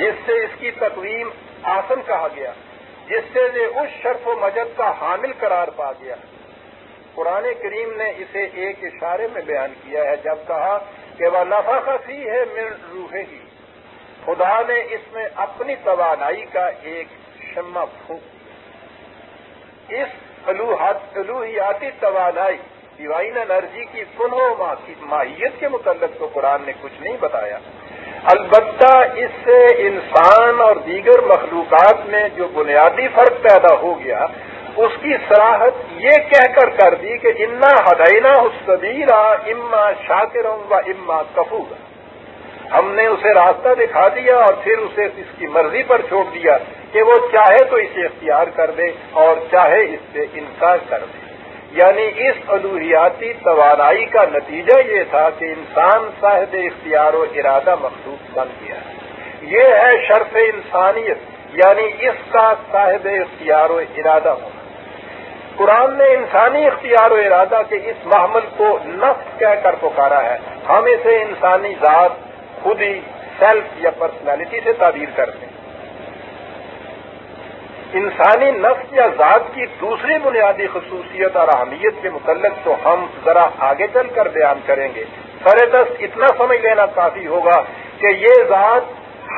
جس سے اس کی تقویم آسن کہا گیا، جس سے یہ اس شرف و مجد کا حامل قرار پا گیا۔ قرآن کریم نے اسے ایک اشارے میں بیان کیا ہے، جب کہا کہ وہ نفا خفی ہے مل روحے ہی خدا نے اس میں اپنی توانائی کا ایک شمع پھونک اس الوحیاتی توانائی ڈیوائن انرجی کی و ماہیت کے متعلق تو قرآن نے کچھ نہیں بتایا۔ البتہ اس سے انسان اور دیگر مخلوقات میں جو بنیادی فرق پیدا ہو گیا، اس کی سراہت یہ کہہ کر کر دی کہ انا ہدینا حسبیرا اما شاکر و اما کفور ہم نے اسے راستہ دکھا دیا اور پھر اسے اس کی مرضی پر چھوڑ دیا کہ وہ چاہے تو اسے اختیار کر دے اور چاہے اس سے انکار کر دے۔ یعنی اس الوحیاتی توانائی کا نتیجہ یہ تھا کہ انسان صاحب اختیار و ارادہ مخصوص بن گیا۔ یہ ہے شرف انسانیت یعنی اس کا صاحب اختیار و ارادہ ہونا۔ قرآن نے انسانی اختیار و ارادہ کے اس محمل کو نفس کہہ کر پکارا ہے۔ ہم اسے انسانی ذات، خودی، سیلف یا پرسنالٹی سے تعبیر کرتے ہیں۔ انسانی نفس یا ذات کی دوسری بنیادی خصوصیت اور اہمیت کے متعلق تو ہم ذرا آگے چل کر بیان کریں گے۔ سر دست اتنا سمجھ لینا کافی ہوگا کہ یہ ذات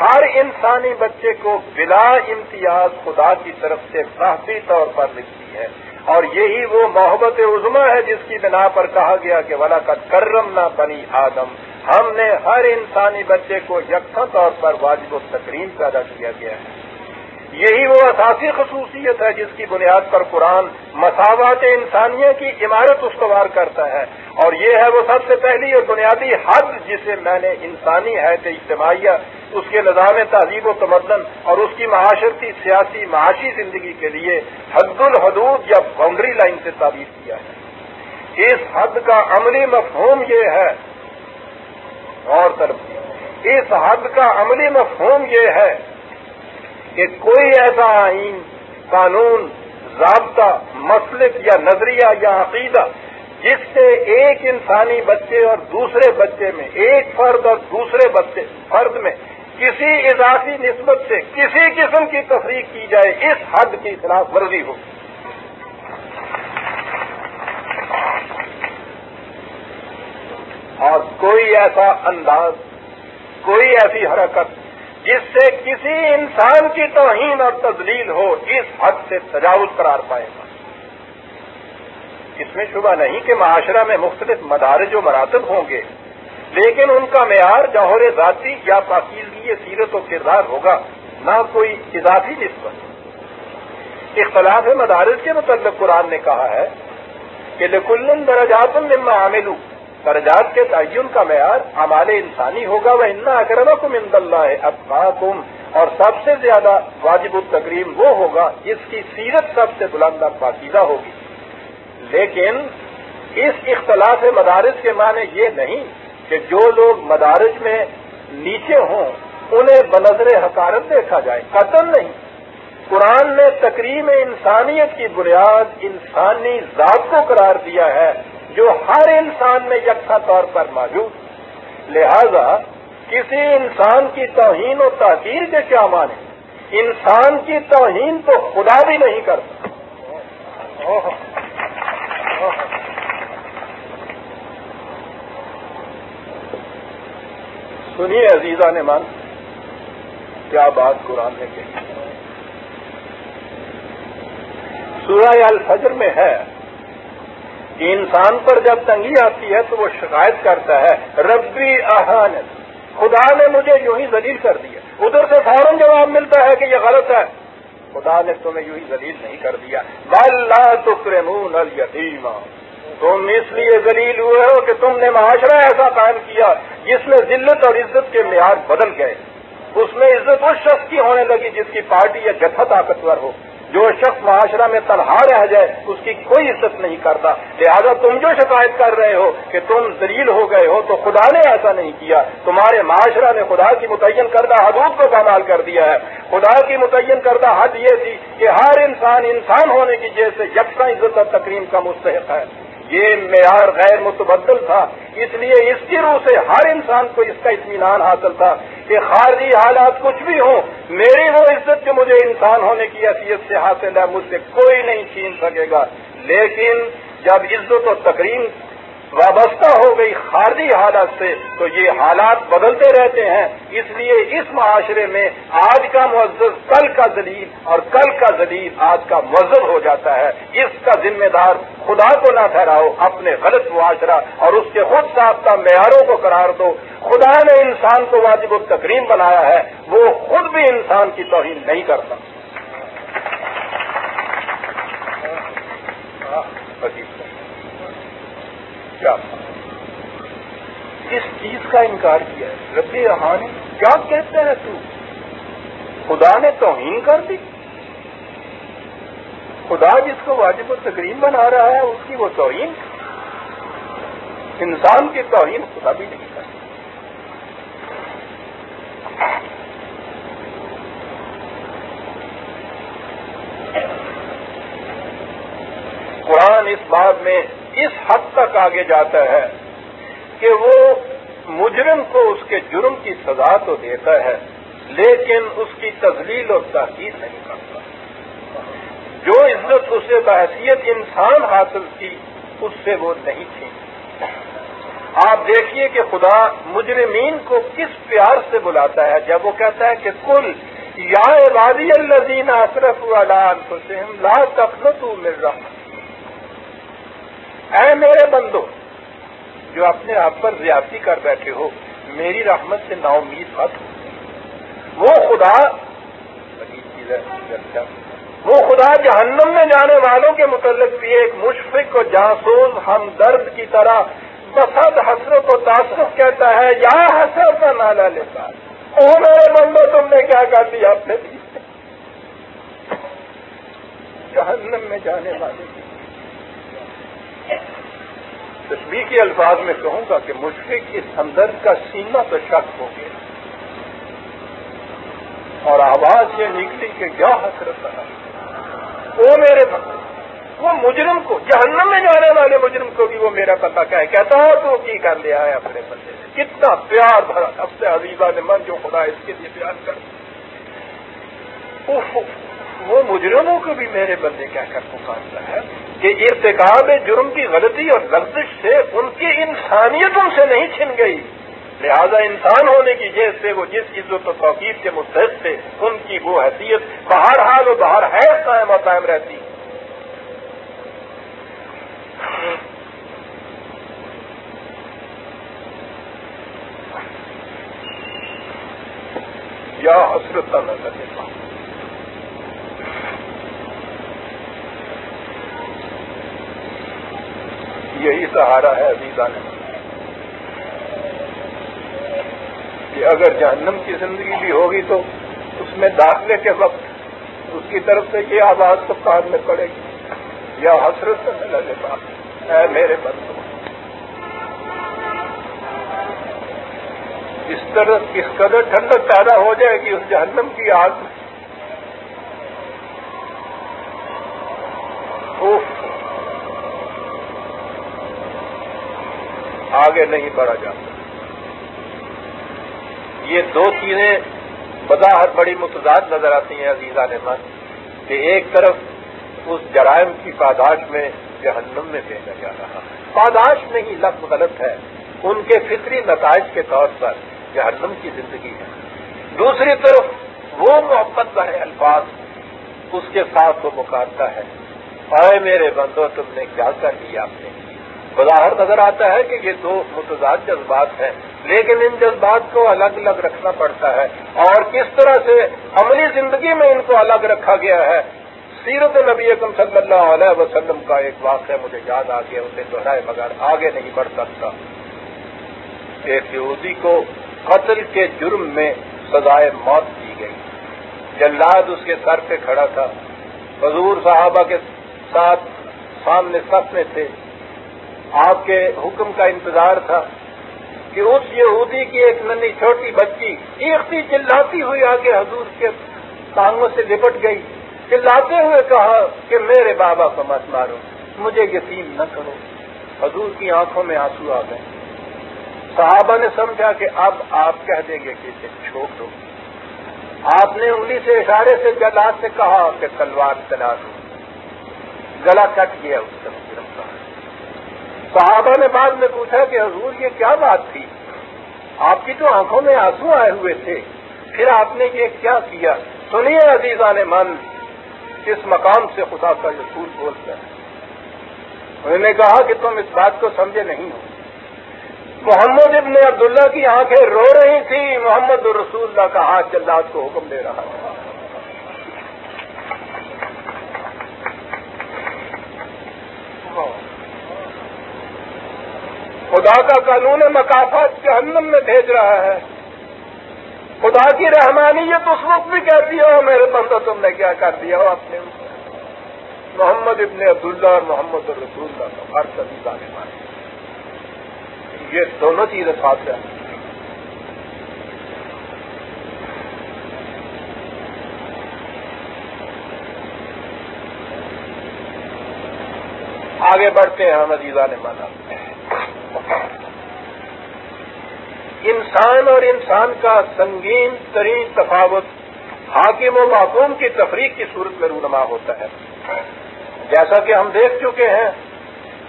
ہر انسانی بچے کو بلا امتیاز خدا کی طرف سے کافی طور پر لکھتی ہے۔ اور یہی وہ محبت عظما ہے جس کی بنا پر کہا گیا کہ ولا کا کرم نہ بنی آدم۔ ہم نے ہر انسانی بچے کو یکساں طور پر واجب و تقریم پیدا کیا گیا ہے۔ یہی وہ اساسی خصوصیت ہے جس کی بنیاد پر قرآن مساوات انسانیہ کی عمارت استوار کرتا ہے۔ اور یہ ہے وہ سب سے پہلی اور بنیادی حد جسے میں نے انسانی حیث اجتماعیہ، اس کے نظام تہذیب و تمدن اور اس کی معاشرتی سیاسی معاشی زندگی کے لیے حد الحدود یا باؤنڈری لائن سے تعبیر کیا ہے۔ اس حد کا عملی مفہوم یہ ہے۔ اور طرف اس حد کا عملی مفہوم یہ ہے کہ کوئی ایسا آئین، قانون، ضابطہ، مسلک یا نظریہ یا عقیدہ جس سے ایک انسانی بچے اور دوسرے بچے میں، ایک فرد اور دوسرے بچے فرد میں کسی اضافی نسبت سے کسی قسم کی تفریح کی جائے، اس حد کی خلاف ورزی ہو۔ اور کوئی ایسا انداز، کوئی ایسی حرکت جس سے کسی انسان کی توہین اور تزلیل ہو، اس حد سے تجاوز قرار پائے گا۔ اس میں شبہ نہیں کہ معاشرہ میں مختلف مدارج و مراتب ہوں گے، لیکن ان کا معیار جوہر ذاتی یا پاکیزگی سیرت و کردار ہوگا، نہ کوئی اضافی نسبت۔ اختلاف مدارج کے متعلق قرآن نے کہا ہے کہ لکلن درجات مما عاملو درجات کے تعین کا معیار امال انسانی ہوگا وہ انا اکرم کم اند اللہ اور سب سے زیادہ واجب التقریم وہ ہوگا جس کی سیرت سب سے بلند پاکیزہ ہوگی۔ لیکن اس اختلاف مدارس کے معنی یہ نہیں کہ جو لوگ مدارس میں نیچے ہوں، انہیں بنظر حکارت دیکھا جائے، قتل نہیں۔ قرآن نے تقریم انسانیت کی بنیاد انسانی ذات کو قرار دیا ہے۔ جو ہر انسان میں یکساں طور پر موجود لہذا کسی انسان کی توہین و تاثیر کے کیا مانے انسان کی توہین تو خدا بھی نہیں کرتا۔ سنیے عزیزہ نے مان کیا بات قرآن نے کہی؟ سورہ الفجر میں ہے۔ کہ انسان پر جب تنگی آتی ہے تو وہ شکایت کرتا ہے، ربی احان خدا نے مجھے یوں ہی ذلیل کر دیا۔ ادھر سے فوراً جواب ملتا ہے کہ یہ غلط ہے۔ خدا نے تمہیں یوں ہی ذلیل نہیں کر دیا۔ بل تکرمون الیتیم تم اس لیے ذلیل ہوئے ہو کہ تم نے معاشرہ ایسا قائم کیا جس میں ذلت اور عزت کے معیار بدل گئے۔ اس میں عزت اس شخص کی ہونے لگی جس کی پارٹی یا جتھا طاقتور ہو۔ جو شخص معاشرہ میں تنہا رہ جائے، اس کی کوئی عزت نہیں کرتا۔ لہذا تم جو شکایت کر رہے ہو کہ تم دلیل ہو گئے ہو، تو خدا نے ایسا نہیں کیا۔ تمہارے معاشرہ نے خدا کی متعین کردہ حدود کو کمال کر دیا ہے۔ خدا کی متعین کردہ حد یہ تھی کہ ہر انسان انسان ہونے کی جیسے یکساں عزت اور تقریم کا مستحق ہے۔ یہ معیار غیر متبدل تھا۔ اس لیے اس کی روح سے ہر انسان کو اس کا اطمینان حاصل تھا کہ خارجی حالات کچھ بھی ہوں، میری وہ عزت جو مجھے انسان ہونے کی حیثیت سے حاصل ہے، مجھ سے کوئی نہیں چھین سکے گا۔ لیکن جب عزت و تقریم وابستہ ہو گئی خارجی حالات سے تو یہ حالات بدلتے رہتے ہیں اس لیے اس معاشرے میں آج کا معزز کل کا ذلیل اور کل کا ذلیل آج کا مذہب ہو جاتا ہے اس کا ذمہ دار خدا کو نہ ٹھہراؤ اپنے غلط معاشرہ اور اس کے خود ساختہ معیاروں کو قرار دو خدا نے انسان کو واجب التقریم بنایا ہے وہ خود بھی انسان کی توہین نہیں کرتا کیا کس چیز کا انکار کیا ہے؟ رب رحانی کیا کہتے ہیں تو؟ خدا نے توہین کر دی۔ خدا جس کو واجب و تقریم بنا رہا ہے، اس کی وہ توہین۔ انسان کی توہین خدا بھی نہیں کرتی قرآن اس بات میں اس حد تک آگے جاتا ہے کہ وہ مجرم کو اس کے جرم کی سزا تو دیتا ہے، لیکن اس کی تزلیل اور تحقیق نہیں کرتا۔ جو عزت، اسے بحثیت انسان حاصل کی، اس سے وہ نہیں تھی آپ دیکھیے کہ خدا مجرمین کو کس پیار سے بلاتا ہے۔ جب وہ کہتا ہے کہ کل یا عبادی الزین اصرف حسین لا تخلط مل رہا اے میرے بندو، جو اپنے آپ پر زیادتی کر بیٹھے ہو، میری رحمت سے نا امید مت ہو۔ وہ خدا وہ خدا جہنم میں جانے والوں کے متعلق بھی ایک مشفق و جاسوس ہم درد کی طرح بسد حسرت و تاثر کہتا ہے، یا حسرت کا نالا لیتا او میرے بندو، تم نے کیا کر دیا؟ اپنے جہنم میں جانے والے کی تصویر کے الفاظ میں کہوں گا کہ مشفق اس ہمدرد کا سیما تو شک ہو گیا۔ اور آواز یہ نکلی کہ کیا حسرت رہا وہ میرے وہ مجرم کو، جہنم میں جانے والے مجرم کو بھی وہ میرا پتا کیا ہے کہتا ہو تو کی کر لیا ہے اپنے بندے سے کتنا پیار بھرا اب سے عزیزہ نے من جو خدا اس کے لیے پیار کر۔ وہ مجرموں کو بھی میرے بندے کہہ کر پکارتا ہے کہ ارتقاب جرم کی غلطی اور لفظش سے ان کی انسانیت ان سے نہیں چھن گئی۔ لہذا انسان ہونے کی جیس سے وہ جس عزت و توقید کے مستحق تھے، ان کی وہ حیثیت باہر حال و باہر حیض قائم اور قائم رہتی۔ یا حسرت نظر یہی سہارا ہے عزیزہ نے کہ اگر جہنم کی زندگی بھی ہوگی تو اس میں داخلے کے وقت اس کی طرف سے یہ آواز تو کان میں پڑے گی۔ یا حسرت سے لگے بات ہے میرے بندوں اس طرح اس قدر ٹھنڈک پیدا ہو جائے گی اس جہنم کی آگ میں۔ آگے نہیں بڑھا جاتا۔ یہ دو چیزیں بظاہر بڑی متضاد نظر آتی ہیں عزیزہ نے کہ ایک طرف اس جرائم کی پاداش میں جہنم میں بھیجا جا رہا ہے۔ پاداش نہیں لفظ غلط ہے۔ ان کے فطری نتائج کے طور پر جہنم کی زندگی ہے۔ دوسری طرف وہ محبت بھرے الفاظ اس کے ساتھ وہ مکالتا ہے۔ اے میرے بندو، تم نے کیا کر لیا آپ نے بظاہر نظر آتا ہے کہ یہ دو متضاد جذبات ہیں، لیکن ان جذبات کو الگ الگ رکھنا پڑتا ہے۔ اور کس طرح سے عملی زندگی میں ان کو الگ رکھا گیا ہے، سیرت نبی اکم صلی اللہ علیہ وسلم کا ایک واقعہ مجھے یاد آ گیا، اسے دوہرائے مگر آگے نہیں بڑھ سکتا۔ ایک یہودی کو قتل کے جرم میں سزائے موت دی گئی۔ جلاد اس کے سر پہ کھڑا تھا۔ حضور صحابہ کے ساتھ سامنے سب میں تھے۔ آپ کے حکم کا انتظار تھا کہ اس یہودی کی ایک ننی چھوٹی بچی چیختی چلاتی ہوئی آگے حضور کے ٹانگوں سے لپٹ گئی۔ چلاتے ہوئے کہا کہ میرے بابا کو مت مارو، مجھے یتیم نہ کرو۔ حضور کی آنکھوں میں آنسو آ گئے۔ صحابہ نے سمجھا کہ اب آپ کہہ دیں گے کہ اسے چھوڑ دو۔ آپ نے انہیں سے اشارے سے جلاد سے کہا کہ تلوار چلا دو۔ گلا کٹ گیا اس کا صحابہ نے بعد میں پوچھا کہ حضور، یہ کیا بات تھی؟ آپ کی تو آنکھوں میں آنسو آئے ہوئے تھے، پھر آپ نے یہ کیا کیا؟ سنیے عزیزہ نے من کس مقام سے خدا کا رسول بولتا ہے۔ انہوں نے کہا کہ تم اس بات کو سمجھے نہیں ہو۔ محمد ابن عبداللہ کی آنکھیں رو رہی تھی۔ محمد الرسول اللہ کا ہاتھ جلد کو حکم دے رہا تھا۔ خدا کا قانون مقافات جہنم میں بھیج رہا ہے۔ خدا کی رحمانیت اس وقت بھی کہتی ہو میرے بندہ تم نے کیا کر دیا؟ ہو اپنے محمد ابن عبداللہ اور محمد الرسول اللہ کا ہر سبھی رہے یہ دونوں چیزیں ساتھ ہیں آگے بڑھتے ہیں ہم عزیزہ نے مانا انسان اور انسان کا سنگین ترین تفاوت حاکم و معقوم کی تفریق کی صورت میں رونما ہوتا ہے۔ جیسا کہ ہم دیکھ چکے ہیں،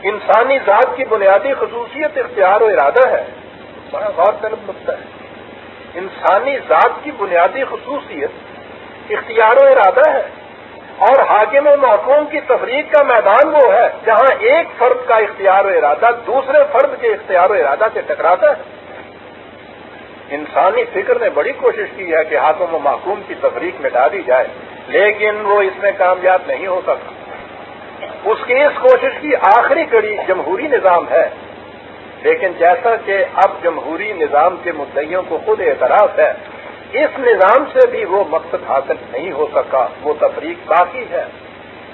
انسانی ذات کی بنیادی خصوصیت اختیار و ارادہ ہے۔ بڑا غور طلب نقطہ ہے۔ انسانی ذات کی بنیادی خصوصیت اختیار و ارادہ ہے۔ اور حاکم و محکوم کی تفریق کا میدان وہ ہے جہاں ایک فرد کا اختیار و ارادہ دوسرے فرد کے اختیار و ارادہ سے ٹکراتا ہے۔ انسانی فکر نے بڑی کوشش کی ہے کہ حاکم و محکوم کی تفریق میں ڈالی جائے، لیکن وہ اس میں کامیاب نہیں ہو سکتا۔ اس کی اس کوشش کی آخری کڑی جمہوری نظام ہے۔ لیکن جیسا کہ اب جمہوری نظام کے مدعیوں کو خود اعتراف ہے اس نظام سے بھی وہ مقصد حاصل نہیں ہو سکا، وہ تفریق باقی ہے۔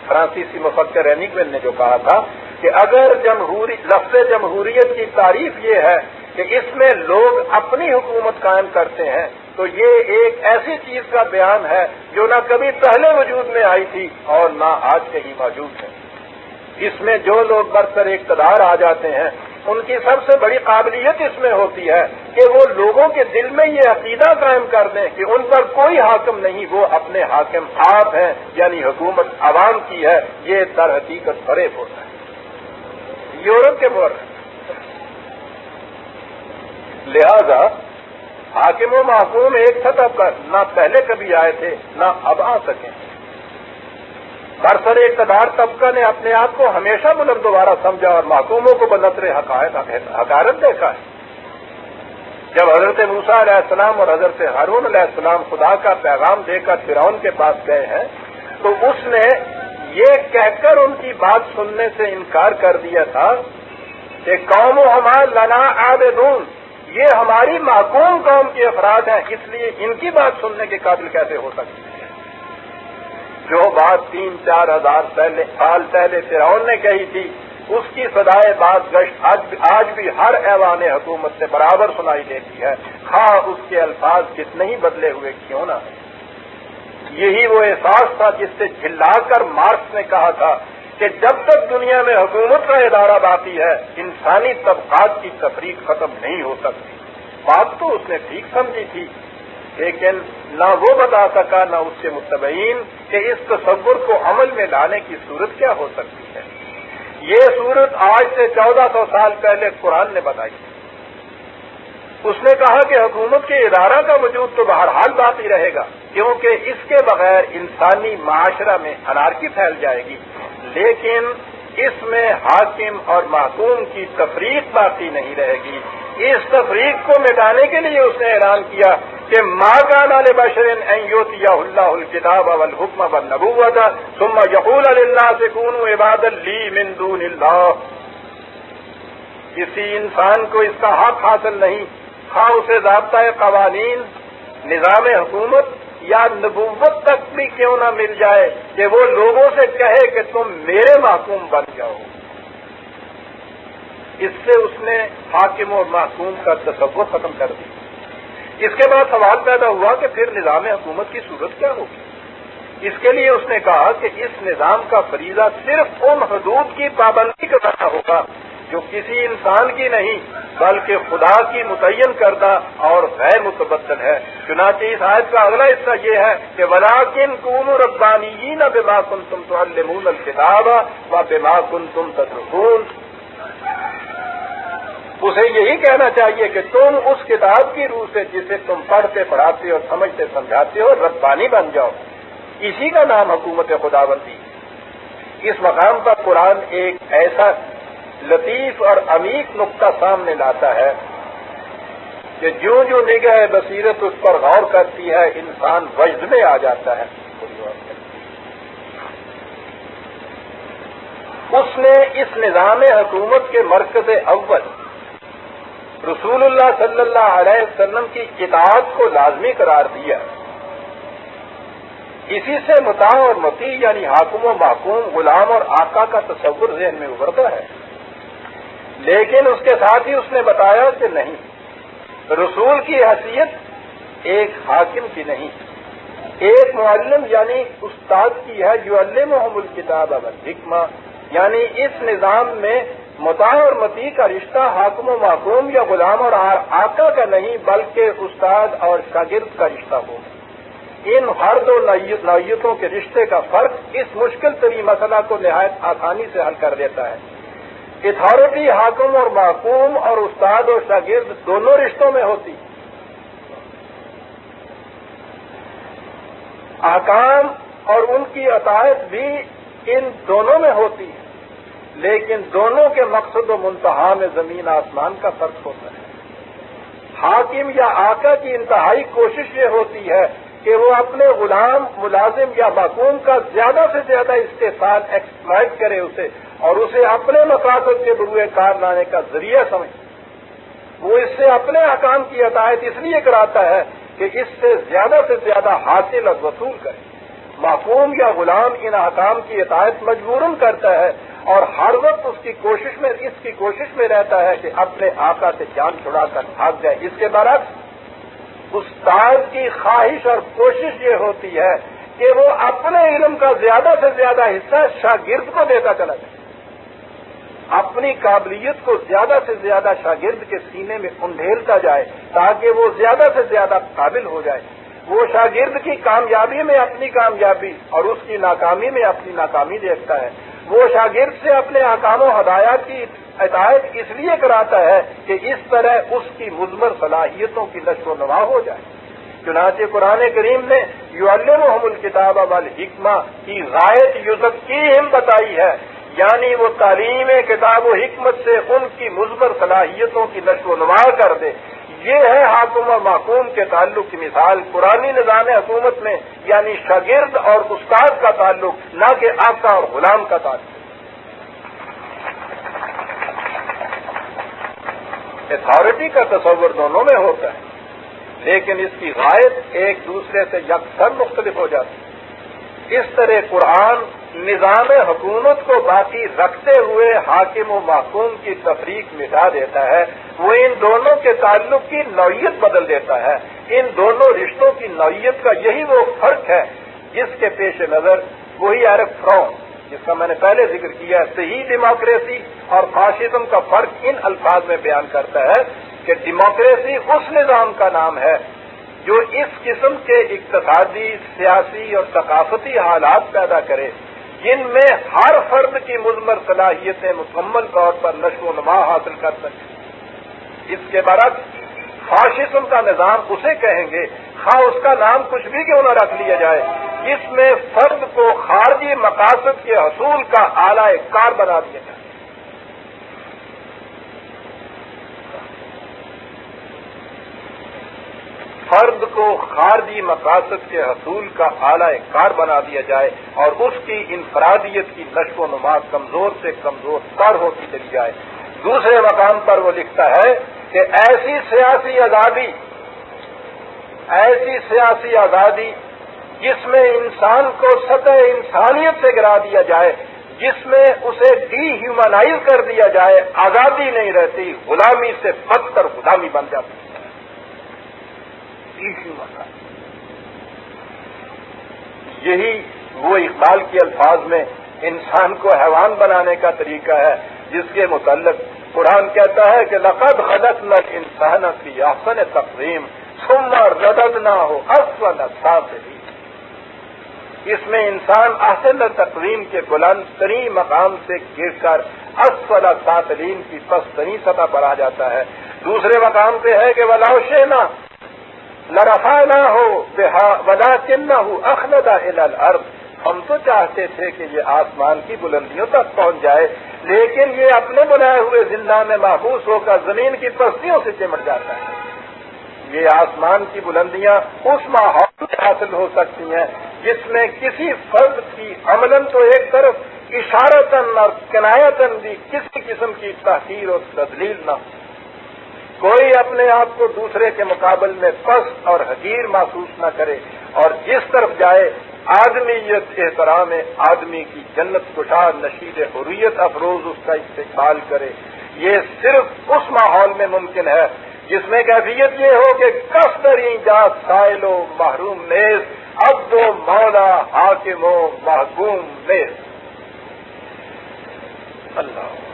فرانسیسی مفکر رینیگوین نے جو کہا تھا کہ اگر جمہوری، لفظ جمہوریت کی تعریف یہ ہے کہ اس میں لوگ اپنی حکومت قائم کرتے ہیں، تو یہ ایک ایسی چیز کا بیان ہے جو نہ کبھی پہلے وجود میں آئی تھی اور نہ آج کہیں موجود ہے۔ اس میں جو لوگ برسر اقتدار آ جاتے ہیں ان کی سب سے بڑی قابلیت اس میں ہوتی ہے کہ وہ لوگوں کے دل میں یہ عقیدہ قائم کر دیں کہ ان پر کوئی حاکم نہیں، وہ اپنے حاکم آپ ہیں یعنی حکومت عوام کی ہے، یہ در حقیقت فریب ہوتا ہے یورپ کے مور لہذا حاکم و محکوم ایک سطح پر نہ پہلے کبھی آئے تھے، نہ اب آ سکیں برسر اقتدار طبقہ نے اپنے آپ کو ہمیشہ بلند دوبارہ سمجھا اور محکوموں کو بلطر حقائق حکارت دیکھا ہے۔ جب حضرت موسا علیہ السلام اور حضرت ہارون علیہ السلام خدا کا پیغام دے کر فرعون کے پاس گئے ہیں، تو اس نے یہ کہہ کر ان کی بات سننے سے انکار کر دیا تھا کہ قوم و ہمار لنا آبدون یہ ہماری معقوم قوم کے افراد ہیں، اس لیے ان کی بات سننے کے قابل کیسے ہو سکتی ہے؟ جو بات تین چار ہزار پہلے سال پہلے فرعون نے کہی تھی، اس کی سدائے بات گشت آج بھی ہر ایوان حکومت سے برابر سنائی دیتی ہے۔ ہاں اس کے الفاظ کتنے ہی بدلے ہوئے، کیوں نہ؟ یہی وہ احساس تھا جس سے جھلا کر مارکس نے کہا تھا کہ جب تک دنیا میں حکومت کا ادارہ باقی ہے، انسانی طبقات کی تفریق ختم نہیں ہو سکتی۔ بات تو اس نے ٹھیک سمجھی تھی۔ لیکن نہ وہ بتا سکا، نہ اس سے متبعین کہ اس تصور کو عمل میں لانے کی صورت کیا ہو سکتی ہے۔ یہ صورت آج سے چودہ سو سال پہلے قرآن نے بتائی اس نے کہا کہ حکومت کے ادارہ کا وجود تو بہرحال باقی رہے گا، کیونکہ اس کے بغیر انسانی معاشرہ میں انارکی پھیل جائے گی۔ لیکن اس میں حاکم اور محکوم کی تفریق باقی نہیں رہے گی۔ اس تفریق کو مٹانے کے لیے اس نے اعلان کیا کہ ماں کا نال بشرین یا اللہ الکتاب اول حکم اب ثم یقول اللہ سے کون عباد لی مندون اللہ۔ کسی انسان کو اس کا حق حاصل نہیں ہاں اسے ضابطۂ قوانین، نظام حکومت یا نبوت تک بھی کیوں نہ مل جائے کہ وہ لوگوں سے کہے کہ تم میرے محکوم بن جاؤ۔ اس سے اس نے حاکم اور محکوم کا تصور ختم کر دیا۔ اس کے بعد سوال پیدا ہوا کہ پھر نظام حکومت کی صورت کیا ہوگی؟ اس کے لیے اس نے کہا کہ اس نظام کا فریضہ صرف ان حدود کی پابندی کرنا ہوگا جو کسی انسان کی نہیں، بلکہ خدا کی متعین کردہ اور غیر متبدل ہے۔ چنانچہ اس آیت کا اگلا حصہ یہ ہے کہ ولاکن کن ربانی نہ بما کن تم تو المون الکتاب و بما کن تم تدرکون اسے یہی کہنا چاہیے کہ تم اس کتاب کی روح سے جسے تم پڑھتے پڑھاتے اور سمجھتے سمجھاتے ہو، ربانی بن جاؤ۔ اسی کا نام حکومت خدا بندی اس مقام پر قرآن ایک ایسا لطیف اور عمیق نقطہ سامنے لاتا ہے کہ جو جو نگہ بصیرت اس پر غور کرتی ہے، انسان وجد میں آ جاتا ہے۔ اس نے اس نظام حکومت کے مرکز اول رسول اللہ صلی اللہ علیہ وسلم کی اطاعت کو لازمی قرار دیا۔ اسی سے متا اور متی یعنی حاکم و محکوم غلام اور آقا کا تصور ذہن میں ابھرتا ہے۔ لیکن اس کے ساتھ ہی اس نے بتایا کہ نہیں، رسول کی حیثیت ایک حاکم کی نہیں۔ ایک معلم یعنی استاد کی ہے جو علم محمد الکتاب اب حکمہ یعنی اس نظام میں متا اور متی کا رشتہ حاکم و محکوم یا غلام اور آقا کا نہیں، بلکہ استاد اور شاگرد کا رشتہ ہو۔ ان ہر دو نوعیتوں کے رشتے کا فرق اس مشکل ترین مسئلہ کو نہایت آسانی سے حل کر دیتا ہے۔ اتھارٹی حاکم اور محکوم اور استاد اور شاگرد دونوں رشتوں میں ہوتی۔ آکام اور ان کی عطایت بھی ان دونوں میں ہوتی۔ ہے لیکن دونوں کے مقصد و منتہا میں زمین آسمان کا فرق ہوتا ہے۔ حاکم یا آقا کی انتہائی کوشش یہ ہوتی ہے کہ وہ اپنے غلام، ملازم یا معقوم کا زیادہ سے زیادہ استحصال ایکسپلائٹ کرے اسے اور اسے اپنے مقاصد کے بروئے کار لانے کا ذریعہ سمجھے۔ وہ اس سے اپنے حکام کی عطایت اس لیے کراتا ہے کہ اس سے زیادہ سے زیادہ حاصل اور وصول کرے۔ معقوم یا غلام ان حکام کی عطایت مجبوراً کرتا ہے اور ہر وقت اس کی کوشش میں، اس کی کوشش میں رہتا ہے کہ اپنے آقا سے جان چھڑا کر بھاگ جائے۔ اس کے برعکس، استاد کی خواہش اور کوشش یہ ہوتی ہے کہ وہ اپنے علم کا زیادہ سے زیادہ حصہ شاگرد کو دیتا چلا جائے۔ اپنی قابلیت کو زیادہ سے زیادہ شاگرد کے سینے میں انڈھیلتا جائے تاکہ وہ زیادہ سے زیادہ قابل ہو جائے۔ وہ شاگرد کی کامیابی میں اپنی کامیابی اور اس کی ناکامی میں اپنی ناکامی دیکھتا ہے۔ وہ شاگرد سے اپنے احکام و ہدایات کی عطایت اس لیے کراتا ہے کہ اس طرح اس کی مزمر صلاحیتوں کی نشو و نما ہو جائے۔ چنانچہ قرآن کریم نے یو محمد الکتاب والحکمہ کی غائط یوزک کی ہم بتائی ہے۔ یعنی وہ تعلیم، کتاب و حکمت سے ان کی مزمر صلاحیتوں کی نشو و نما کر دے۔ یہ ہے حاکم و محکوم کے تعلق کی مثال پرانی نظام حکومت میں یعنی شاگرد اور استاد کا تعلق، نہ کہ آقا اور غلام کا تعلق۔ اتھارٹی کا تصور دونوں میں ہوتا ہے، لیکن اس کی غائب ایک دوسرے سے یکسر مختلف ہو جاتی۔ ہے اس طرح قرآن نظام حکومت کو باقی رکھتے ہوئے حاکم و محکوم کی تفریق مٹا دیتا ہے۔ وہ ان دونوں کے تعلق کی نوعیت بدل دیتا ہے۔ ان دونوں رشتوں کی نوعیت کا یہی وہ فرق ہے جس کے پیش نظر وہی ایرک فرام جس کا میں نے پہلے ذکر کیا صحیح ڈیموکریسی اور فاشزم کا فرق ان الفاظ میں بیان کرتا ہے کہ ڈیموکریسی اس نظام کا نام ہے جو اس قسم کے اقتصادی، سیاسی اور ثقافتی حالات پیدا کرے۔ جن میں ہر فرد کی مزمر صلاحیتیں مکمل طور پر نشو و نما حاصل کر سکیں۔ اس کے برعکس فاشزم کا نظام اسے کہیں گے، خواہ اس کا نام کچھ بھی کیوں نہ رکھ لیا جائے۔ جس میں فرد کو خارجی مقاصد کے حصول کا اعلی کار بنا دیا جائے۔ فرد کو خارجی مقاصد کے حصول کا اعلی کار بنا دیا جائے اور اس کی انفرادیت کی نشو و نما کمزور سے کمزور تر ہوتی چلی جائے۔ دوسرے مقام پر وہ لکھتا ہے کہ ایسی سیاسی آزادی، ایسی سیاسی آزادی جس میں انسان کو سطح انسانیت سے گرا دیا جائے، جس میں اسے ڈی ہیومنائز کر دیا جائے، آزادی نہیں رہتی، غلامی سے بدتر غلامی بن جاتی۔ ہے یہی وہ اقبال کے الفاظ میں انسان کو حیوان بنانے کا طریقہ ہے، جس کے متعلق قرآن کہتا ہے کہ لقد خلق نہ انسان کی آسن تقریم سمر ردد نہ ہو اصل ساتری اس میں انسان اصل تقریم کے بلند ترین مقام سے گر کر اصل ساترین کی پستری سطح پر آ جاتا ہے۔ دوسرے مقام پہ ہے کہ ولاؤشے نہ لرفا نہ ہو ولا کن نہ ہو اخلدا الارض ہم تو چاہتے تھے کہ یہ آسمان کی بلندیوں تک پہنچ جائے، لیکن یہ اپنے بنائے ہوئے زندہ میں محفوظ ہو کر زمین کی پستیوں سے چمٹ جاتا ہے۔ یہ آسمان کی بلندیاں اس ماحول میں حاصل ہو سکتی ہیں، جس میں کسی فرد کی عمل تو ایک طرف اشارتن اور کنایتن بھی کسی قسم کی تحقیر اور تدلیل نہ ہو۔ کوئی اپنے آپ کو دوسرے کے مقابل میں پس اور حقیر محسوس نہ کرے اور جس طرف جائے آدمیت احترام آدمی کی جنت کشا نشید حریت افروز اس کا استقبال کرے۔ یہ صرف اس ماحول میں ممکن ہے جس میں کیفیت یہ ہو کہ کس جات سائل و محروم نیز اب و مولا، حاکم و محکوم نیز۔ اللہ۔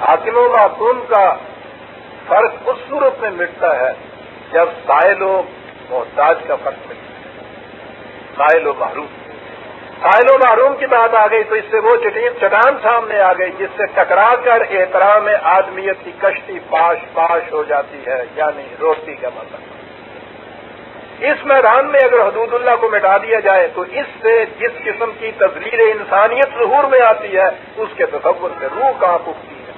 حاکم و محکوم کا فرق اس صورت میں مٹتا ہے جب سائل و محتاج کا فرق ملتا ہے۔ سائل و محروم۔ سائل و محروم کی بات آ گئی تو اس سے وہ چٹان سامنے آ گئی جس سے ٹکرا کر احترام آدمیت کی کشتی پاش پاش ہو جاتی ہے یعنی روٹی کا مطلب اس میدان میں اگر حدود اللہ کو مٹا دیا جائے تو اس سے جس قسم کی تصویر انسانیت ظہور میں آتی ہے، اس کے تصور سے روح کہاں پکتی ہے۔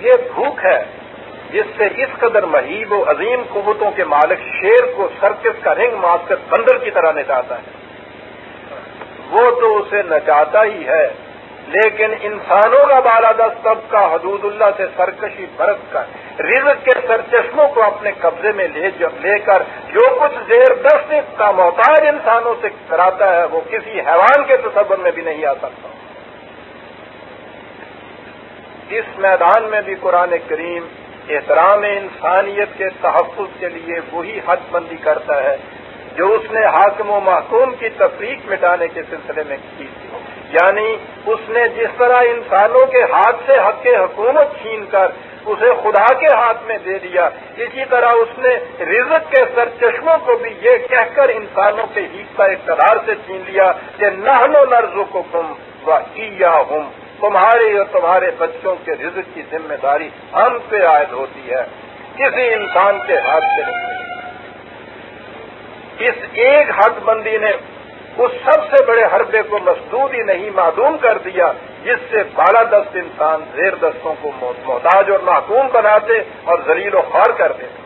یہ بھوک ہے، جس سے اس قدر مہیب و عظیم قوتوں کے مالک شیر کو سرکس کا رنگ مار کر بندر کی طرح نچاتا ہے۔ وہ تو اسے نچاتا ہی ہے۔ لیکن انسانوں کا بالادست کا حدود اللہ سے سرکشی برت کر، رزق کے سرچشموں کو اپنے قبضے میں لے، جب لے کر جو کچھ زیر دست کا محتاج انسانوں سے کراتا ہے، وہ کسی حیوان کے تصور میں بھی نہیں آ سکتا۔ اس میدان میں بھی قرآن کریم احترام انسانیت کے تحفظ کے لیے وہی حد بندی کرتا ہے، جو اس نے حاکم و محکوم کی تفریق مٹانے کے سلسلے میں کی تھی۔ یعنی اس نے جس طرح انسانوں کے ہاتھ سے حق حکومت چھین کر اسے خدا کے ہاتھ میں دے دیا، اسی طرح اس نے رزق کے سر چشموں کو بھی یہ کہہ کر انسانوں کے کا اقتدار سے چھین لیا کہ نہلو نرزوں کو کم و ہوں تمہارے اور تمہارے بچوں کے رزق کی ذمہ داری ہم پہ عائد ہوتی ہے۔ کسی انسان کے ہاتھ سے نہیں۔ اس ایک حد بندی نے اس سب سے بڑے حربے کو مسدود ہی نہیں معدوم کر دیا، جس سے بالا دست انسان زیر دستوں کو محتاج اور محکوم بناتے اور زلیل و خوار کر دیتے۔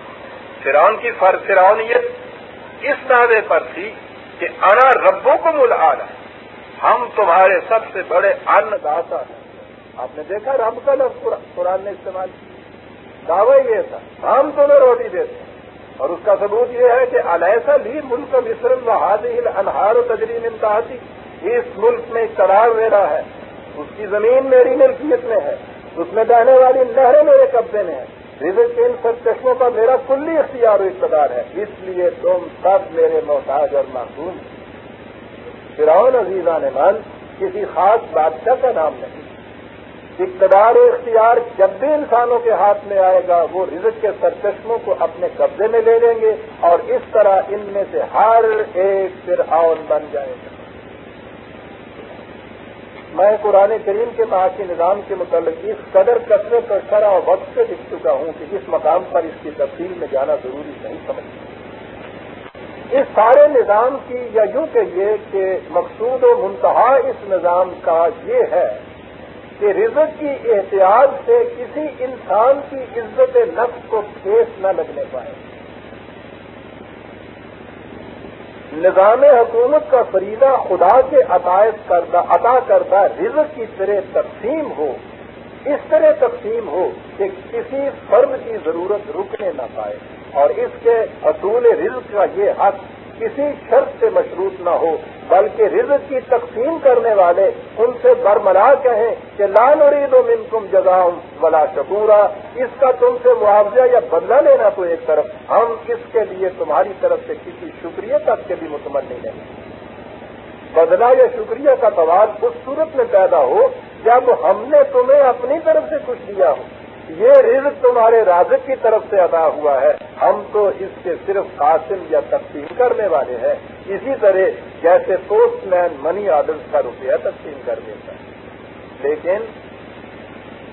فرعون کی فرونیت اس دعوے پر تھی کہ انا ربوں کو مل آ رہا ہم تمہارے سب سے بڑے ان داتا ہیں۔ آپ نے دیکھا رب کا لفظ قرآن نے استعمال کیا۔ دعوی یہ تھا، ہم تمہیں روٹی دیتے ہیں۔ اور اس کا ثبوت یہ ہے کہ علیسا لی ملک مصر و انہار و تجریم انتہاتی اس ملک میں اقتدار میرا ہے، اس کی زمین میری ملکیت میں ہے، اس میں بہنے والی نہریں میرے قبضے میں ہیں۔ رزق کے ان سب چشموں کا میرا کلی اختیار و اقتدار ہے، اس لیے تم سب میرے محتاج اور معصوم فرعون عزیزہ نے من کسی خاص بادشاہ کا نام نہیں۔ اقتدار و اختیار جب بھی انسانوں کے ہاتھ میں آئے گا، وہ رزق کے سرچشموں کو اپنے قبضے میں لے لیں گے اور اس طرح ان میں سے ہر ایک پھر آن بن جائے گا۔ میں قرآن کریم کے معاشی نظام کے متعلق اس قدر کثرت اور شرح اور وقت سے لکھ چکا ہوں کہ اس مقام پر اس کی تفصیل میں جانا ضروری نہیں سمجھتا۔ اس سارے نظام کی یا یوں کہیے کہ مقصود و منتہا اس نظام کا یہ ہے کہ رزق کی احتیاط سے کسی انسان کی عزت نفس کو ٹھیس نہ لگنے پائے۔ نظام حکومت کا فریضہ خدا کے عطایت کردہ عطا کردہ رزق کی طرح تقسیم ہو، اس طرح تقسیم ہو کہ کسی فرد کی ضرورت رکنے نہ پائے۔ اور اس کے اصول رزق کا یہ حق کسی شرط سے مشروط نہ ہو، بلکہ رزق کی تقسیم کرنے والے ان سے برملا کہیں کہ لال عرید و من تم جگاؤں بلا شکورا۔ اس کا تم سے معاوضہ یا بدلہ لینا تو ایک طرف، ہم اس کے لیے تمہاری طرف سے کسی شکریہ تک کے بھی متمن نہیں۔ بدلا یا شکریہ کا سوال اس صورت میں پیدا ہو جب ہم نے تمہیں اپنی طرف سے کچھ دیا ہو۔ یہ رزق تمہارے رازق کی طرف سے ادا ہوا ہے۔ ہم تو اس کے صرف قاسم یا تقسیم کرنے والے ہیں۔ اسی طرح جیسے پوسٹ مین منی آرڈر کا روپیہ تقسیم کر دیتا ہے۔ لیکن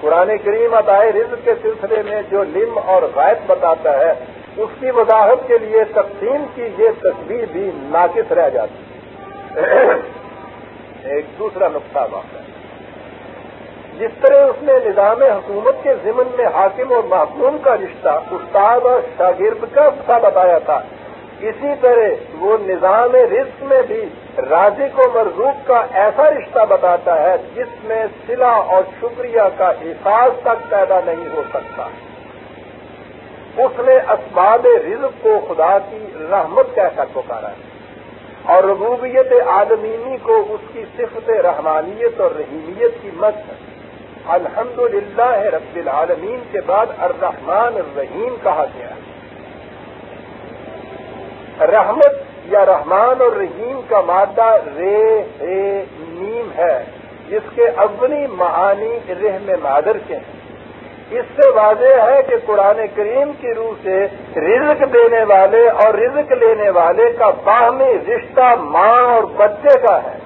قرآن کریم ادائے رزق کے سلسلے میں جو لم اور غائب بتاتا ہے، اس کی وضاحت کے لیے تقسیم کی یہ تصویر بھی ناقص رہ جاتی ہے۔ ایک دوسرا نقطہ واقع ہے۔ جس طرح اس نے نظام حکومت کے ضمن میں حاکم اور محکوم کا رشتہ، استاد اور شاگرد کا سا بتایا تھا، اسی طرح وہ نظام رزق میں بھی رازق و مرزوق کا ایسا رشتہ بتاتا ہے جس میں سلا اور شکریہ کا احساس تک پیدا نہیں ہو سکتا۔ اس نے اسباب رزق کو خدا کی رحمت کہہ کر پکارا ہے اور ربوبیت عالمینی کو اس کی صفت رحمانیت اور رحیمیت کی مت ہے الحمد للہ رب العالمین کے بعد الرحمن الرحیم کہا گیا رحمت یا رحمان اور رحیم کا مادہ رے ہے نیم ہے، جس کے اونی معانی رحم مادر کے ہیں۔ اس سے واضح ہے کہ قرآن کریم کی روح سے رزق دینے والے اور رزق لینے والے کا باہمی رشتہ ماں اور بچے کا ہے۔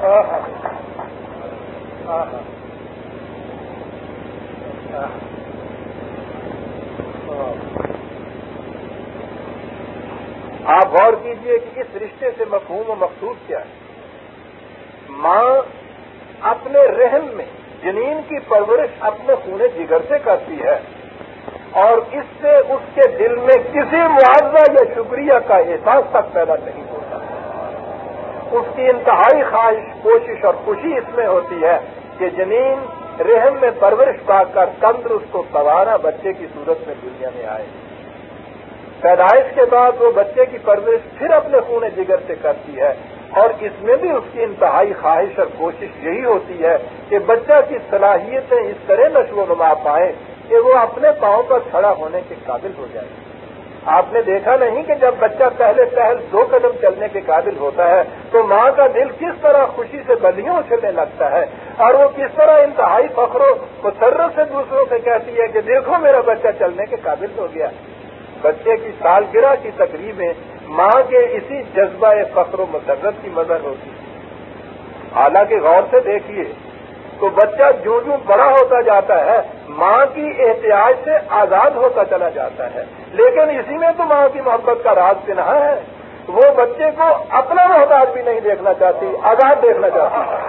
آپ غور کیجیے کہ اس رشتے سے مفہوم و مقصود کیا ہے۔ ماں اپنے رحم میں جنین کی پرورش اپنے خونے جگر سے کرتی ہے اور اس سے اس کے دل میں کسی معاوضہ یا شکریہ کا احساس تک پیدا نہیں ہوتا اس کی انتہائی خواہش، کوشش اور خوشی اس میں ہوتی ہے کہ جنین رحم میں پرورش پا کر تندرست و سوارا بچے کی صورت میں دنیا میں آئے۔ پیدائش کے بعد وہ بچے کی پرورش پھر اپنے خون جگر سے کرتی ہے اور اس میں بھی اس کی انتہائی خواہش اور کوشش یہی ہوتی ہے کہ بچہ کی صلاحیتیں اس طرح نشو و نما پائیں کہ وہ اپنے پاؤں پر کھڑا ہونے کے قابل ہو جائے۔ آپ نے دیکھا نہیں کہ جب بچہ پہلے پہل دو قدم چلنے کے قابل ہوتا ہے تو ماں کا دل کس طرح خوشی سے بلیوں اچھلنے لگتا ہے اور وہ کس طرح انتہائی فخر و مسرت سے دوسروں سے کہتی ہے کہ دیکھو میرا بچہ چلنے کے قابل ہو گیا۔ بچے کی سالگرہ کی تقریبیں ماں کے اسی جذبہ فخر و مسرت کی مدر ہوتی حالانکہ غور سے دیکھیے تو بچہ جو جو بڑا ہوتا جاتا ہے، ماں کی احتیاط سے آزاد ہوتا چلا جاتا ہے۔ لیکن اسی میں تو ماں کی محبت کا راز پنہا ہے۔ وہ بچے کو اپنا محتاج بھی نہیں دیکھنا چاہتی، آزاد دیکھنا چاہتی۔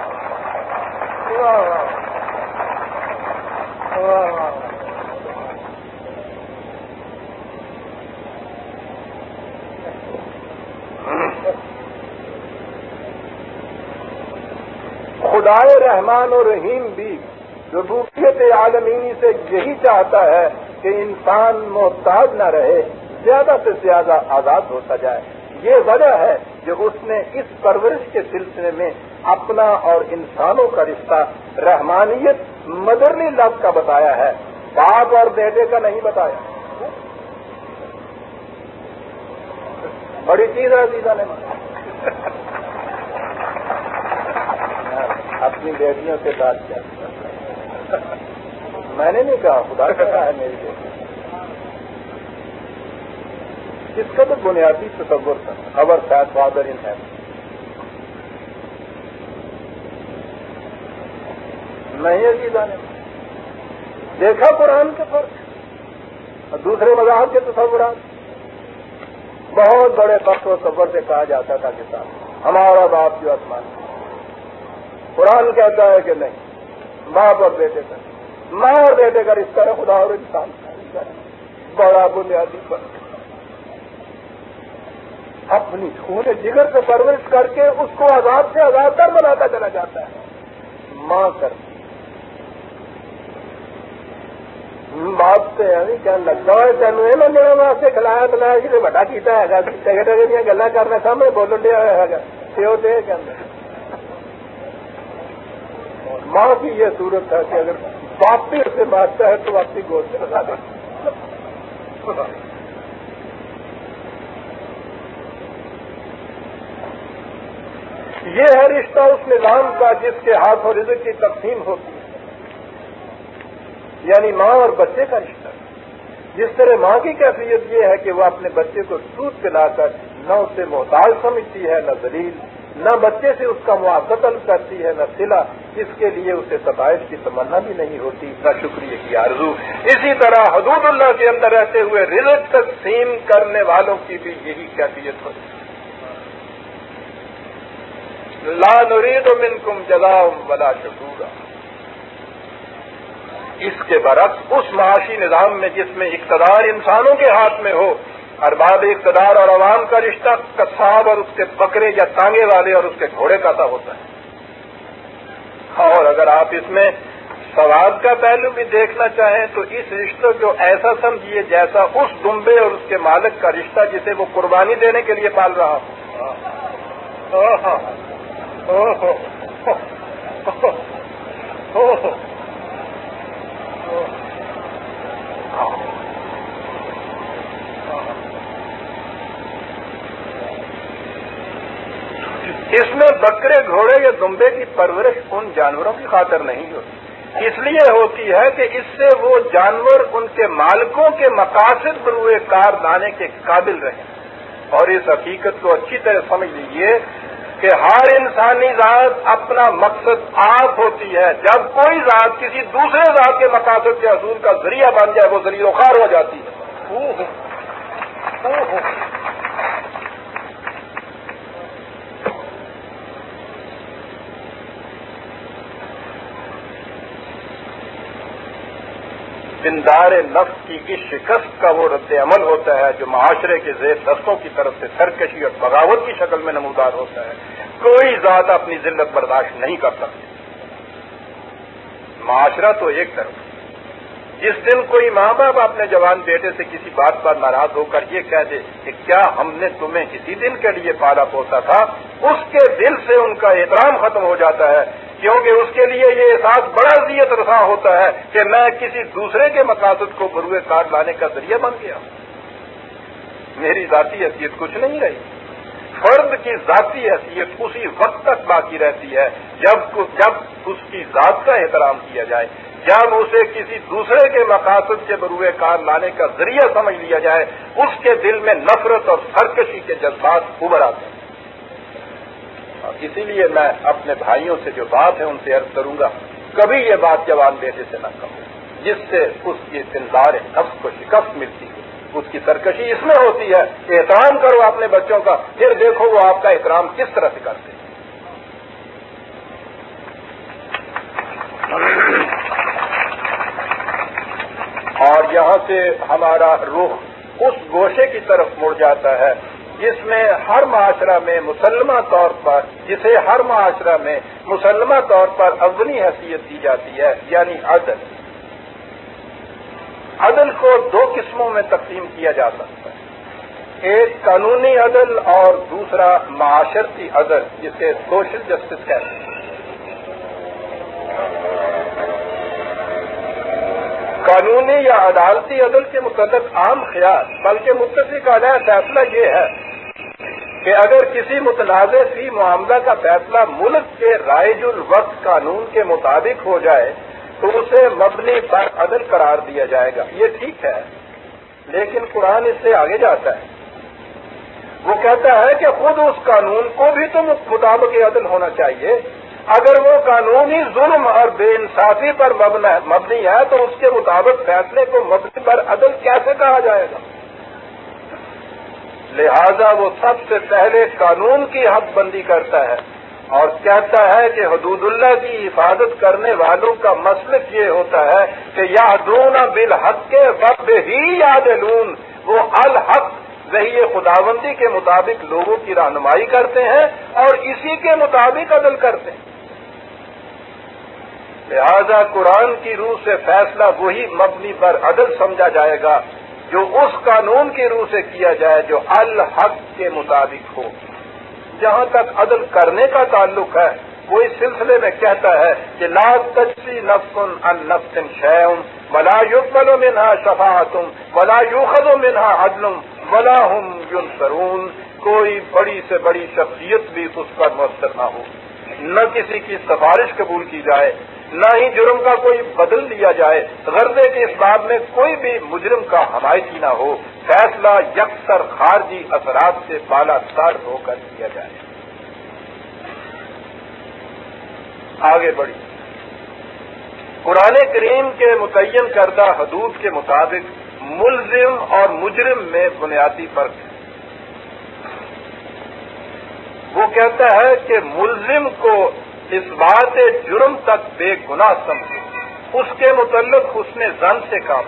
خدائے رحمان و رحیم بھی ربوبیت عالمینی سے یہی چاہتا ہے کہ انسان محتاج نہ رہے، زیادہ سے زیادہ آزاد ہوتا جائے۔ یہ وجہ ہے جو اس نے اس پرورش کے سلسلے میں اپنا اور انسانوں کا رشتہ رحمانیت، مدرلی لفظ کا بتایا ہے۔ باپ اور بیٹے کا نہیں بتایا۔ بڑی چیز ہے دیدا نے۔ اپنی بیٹیوں سے بات کیا۔ میں نے نہیں کہا خدا کہا ہے میری بیٹی کس کا تو بنیادی تصور تھا۔ خبر شاید فادر ان ہے۔ نہیں عزیزہ نے دیکھا قرآن کے فرق اور دوسرے مذاہب کے تصورات۔ بہت بڑے فخر و صبر سے کہا جاتا تھا کسان ہمارا باپ جو آسمان قرآن کہتا ہے کہ نہیں باپ اور بیٹے کا ماں اور بیٹے کا رشتہ ہے خدا اور انسان کا بڑا بنیادی پر اپنی خون جگر سے پرورش کر کے اس کو آزاد سے آزاد تر بناتا چلا جاتا ہے۔ ماں کرتی باپ سے کیا لگتا ہے تینوں یہ میرا واسطے کھلایا پلایا جی بڑا کیتا ہے۔ ٹکٹ گلا کرنا سامنے بولن دیا ہوا ہے پیو دے کہ ماں کی یہ صورت ہے کہ اگر آپ بھی اسے بانٹتا ہے تو آپ کی گوشت سے لگا دیں یہ ہے رشتہ اس نظام کا جس کے ہاتھ اور رزق کی تقسیم ہوتی ہے۔ یعنی ماں اور بچے کا رشتہ۔ جس طرح ماں کی کیفیت یہ ہے کہ وہ اپنے بچے کو سوت پلا کر نہ اسے محتاج سمجھتی ہے، نہ دلیل نہ بچے سے اس کا معقل کرتی ہے، نہ سلا اس کے لیے اسے ستائش کی تمنا بھی نہیں ہوتی۔ نہ شکریہ کی آرزو۔ اسی طرح حدود اللہ کے اندر رہتے ہوئے رزق تقسیم کرنے والوں کی بھی یہی کیفیت ہوتی لا نرید منکم جزاؤ ولا شکورا۔ اس کے برعکس، اس معاشی نظام میں جس میں اقتدار انسانوں کے ہاتھ میں ہو ارباب اقتدار اور عوام کا رشتہ کساب اور اس کے بکرے یا تانگے والے اور اس کے گھوڑے کا سا ہوتا ہے۔ اور اگر آپ اس میں سواد کا پہلو بھی دیکھنا چاہیں تو اس رشتے کو ایسا سمجھیے جیسا اس دمبے اور اس کے مالک کا رشتہ جسے وہ قربانی دینے کے لیے پال رہا ہو۔ اس میں بکرے گھوڑے یا دمبے کی پرورش ان جانوروں کی خاطر نہیں ہوتی۔ اس لیے ہوتی ہے کہ اس سے وہ جانور ان کے مالکوں کے مقاصد بروئے کار لانے کے قابل رہیں۔ اور اس حقیقت کو اچھی طرح سمجھ لیجیے کہ ہر انسانی ذات اپنا مقصد آپ ہوتی ہے۔ جب کوئی ذات کسی دوسرے ذات کے مقاصد کے حصول کا ذریعہ بن جائے، وہ ذریعہ خار ہو جاتی ہے۔ دندار نفس کی اس شکست کا وہ رد عمل ہوتا ہے جو معاشرے کے زیر دستوں کی طرف سے سرکشی اور بغاوت کی شکل میں نمودار ہوتا ہے، کوئی ذات اپنی ذلت برداشت نہیں کر سکتی معاشرہ تو ایک طرف۔ جس دن کوئی ماں باپ اپنے جوان بیٹے سے کسی بات پر ناراض ہو کر یہ کہہ دے کہ کیا ہم نے تمہیں اسی دن کے لیے پالا پوسا تھا، اس کے دل سے ان کا احترام ختم ہو جاتا ہے۔ کیونکہ اس کے لیے یہ احساس بڑا ذیت رساں ہوتا ہے کہ میں کسی دوسرے کے مقاصد کو بروئے کار لانے کا ذریعہ بن گیا میری ذاتی حیثیت کچھ نہیں رہی۔ فرد کی ذاتی حیثیت اسی وقت تک باقی رہتی ہے جب جب اس کی ذات کا احترام کیا جائے۔ جب اسے کسی دوسرے کے مقاصد کے بروئے کار لانے کا ذریعہ سمجھ لیا جائے، اس کے دل میں نفرت اور سرکشی کے جذبات ابھر آتے ہیں۔ اسی لیے میں اپنے بھائیوں سے جو بات ہے ان سے عرض کروں گا، کبھی یہ بات جوان بیٹے سے نہ کہوں جس سے اس کی تندار نفس کو شکست ملتی ہے، اس کی سرکشی اس میں ہوتی ہے کہ احترام کرو اپنے بچوں کا، پھر دیکھو وہ آپ کا احترام کس طرح سے کرتے ہیں۔ اور یہاں سے ہمارا رخ اس گوشے کی طرف مڑ جاتا ہے جس میں ہر معاشرہ میں مسلمہ طور پر، جسے ہر معاشرہ میں مسلمہ طور پر اونی حیثیت دی جاتی ہے یعنی عدل۔ عدل کو دو قسموں میں تقسیم کیا جا سکتا ہے۔ ایک قانونی عدل اور دوسرا معاشرتی عدل، جسے سوشل جسٹس کہتے ہیں۔ قانونی یا عدالتی عدل کے متعلق عام خیال، بلکہ متفق علیہ فیصلہ یہ ہے کہ اگر کسی متنازع فی معاملہ کا فیصلہ ملک کے رائج الوقت قانون کے مطابق ہو جائے، تو اسے مبنی پر عدل قرار دیا جائے گا۔ یہ ٹھیک ہے، لیکن قرآن اس سے آگے جاتا ہے۔ وہ کہتا ہے کہ خود اس قانون کو بھی تو مطابق عدل ہونا چاہیے۔ اگر وہ قانونی ظلم اور بے انصافی پر مبنی ہے تو اس کے مطابق فیصلے کو مبنی پر عدل کیسے کہا جائے گا؟ لہذا وہ سب سے پہلے قانون کی حد بندی کرتا ہے اور کہتا ہے کہ حدود اللہ کی حفاظت کرنے والوں کا مسلک یہ ہوتا ہے کہ یا دون بالحق کے وقت ہی یاد لون وہ الحق ذہی خداوندی کے مطابق لوگوں کی رہنمائی کرتے ہیں اور اسی کے مطابق عدل کرتے ہیں۔ لہذا قرآن کی روح سے فیصلہ وہی مبنی پر عدل سمجھا جائے گا۔ جو اس قانون کی روح سے کیا جائے جو الحق کے مطابق ہو۔ جہاں تک عدل کرنے کا تعلق ہے وہ اس سلسلے میں کہتا ہے کہ لا تجسی نفسن ان نفسن شیم ولا یقبل منها شفاعتم ولا یوخذ منها عدل ولا هم ينصرون کوئی بڑی سے بڑی شخصیت بھی اس پر مؤثر نہ ہو۔ نہ کسی کی سفارش قبول کی جائے نہ ہی جرم کا کوئی بدل دیا جائے۔ غرضے کے اس بات میں کوئی بھی مجرم کا حمایتی نہ ہو۔ فیصلہ یکسر خارجی اثرات سے بالا تر ہو کر کیا جائے۔ آگے بڑھی قرآن کریم کے متعین کردہ حدود کے مطابق ملزم اور مجرم میں بنیادی فرق ہے۔ وہ کہتا ہے کہ ملزم کو اس بات جرم تک بے گناہ سمجھے۔ اس کے متعلق حسن زن سے کام۔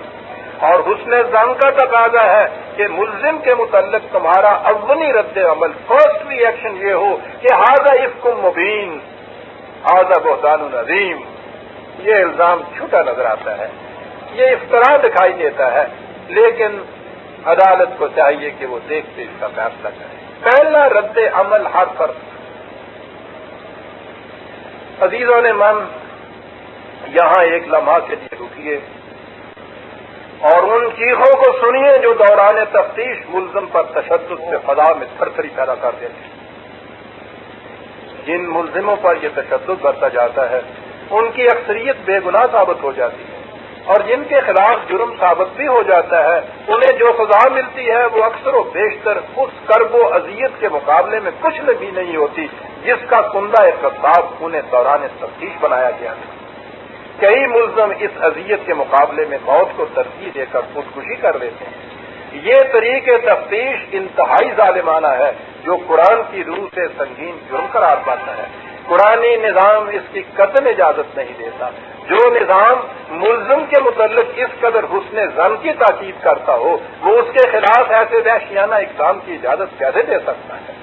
اور حسن زن کا تقاضا ہے کہ ملزم کے متعلق تمہارا اونی رد عمل فرسٹ ریئیکشن یہ ہو کہ ہاضا افکم مبین ہاضا بہتان العظیم یہ الزام چھوٹا نظر آتا ہے، یہ افطرا دکھائی دیتا ہے، لیکن عدالت کو چاہیے کہ وہ دیکھتے اس کا فیصلہ کرے۔ پہلا رد عمل ہر فرق عزیزوں نے من یہاں ایک لمحہ کے لیے رکیے اور ان چیخوں کو سنیے جو دوران تفتیش ملزم پر تشدد سے فضا میں تھری پیدا کر دیتے جن ملزموں پر یہ تشدد برتا جاتا ہے، ان کی اکثریت بے گناہ ثابت ہو جاتی ہے۔ اور جن کے خلاف جرم ثابت بھی ہو جاتا ہے، انہیں جو سزا ملتی ہے، وہ اکثر و بیشتر اس کرب و اذیت کے مقابلے میں کچھ بھی نہیں ہوتی، جس کا کندہ اقتصاب انہیں دوران تفتیش بنایا گیا تھا۔ کئی ملزم اس اذیت کے مقابلے میں موت کو ترجیح دے کر خودکشی کر لیتے ہیں۔ یہ طریق تفتیش انتہائی ظالمانہ ہے، جو قرآن کی روح سے سنگین جرم قرار پاتا ہے۔ قرآنی نظام اس کی قتل اجازت نہیں دیتا۔ جو نظام ملزم کے متعلق اس قدر حسن زن کی تاکید کرتا ہو، وہ اس کے خلاف ایسے وحشیانہ اقدام کی اجازت کیسے دے سکتا ہے؟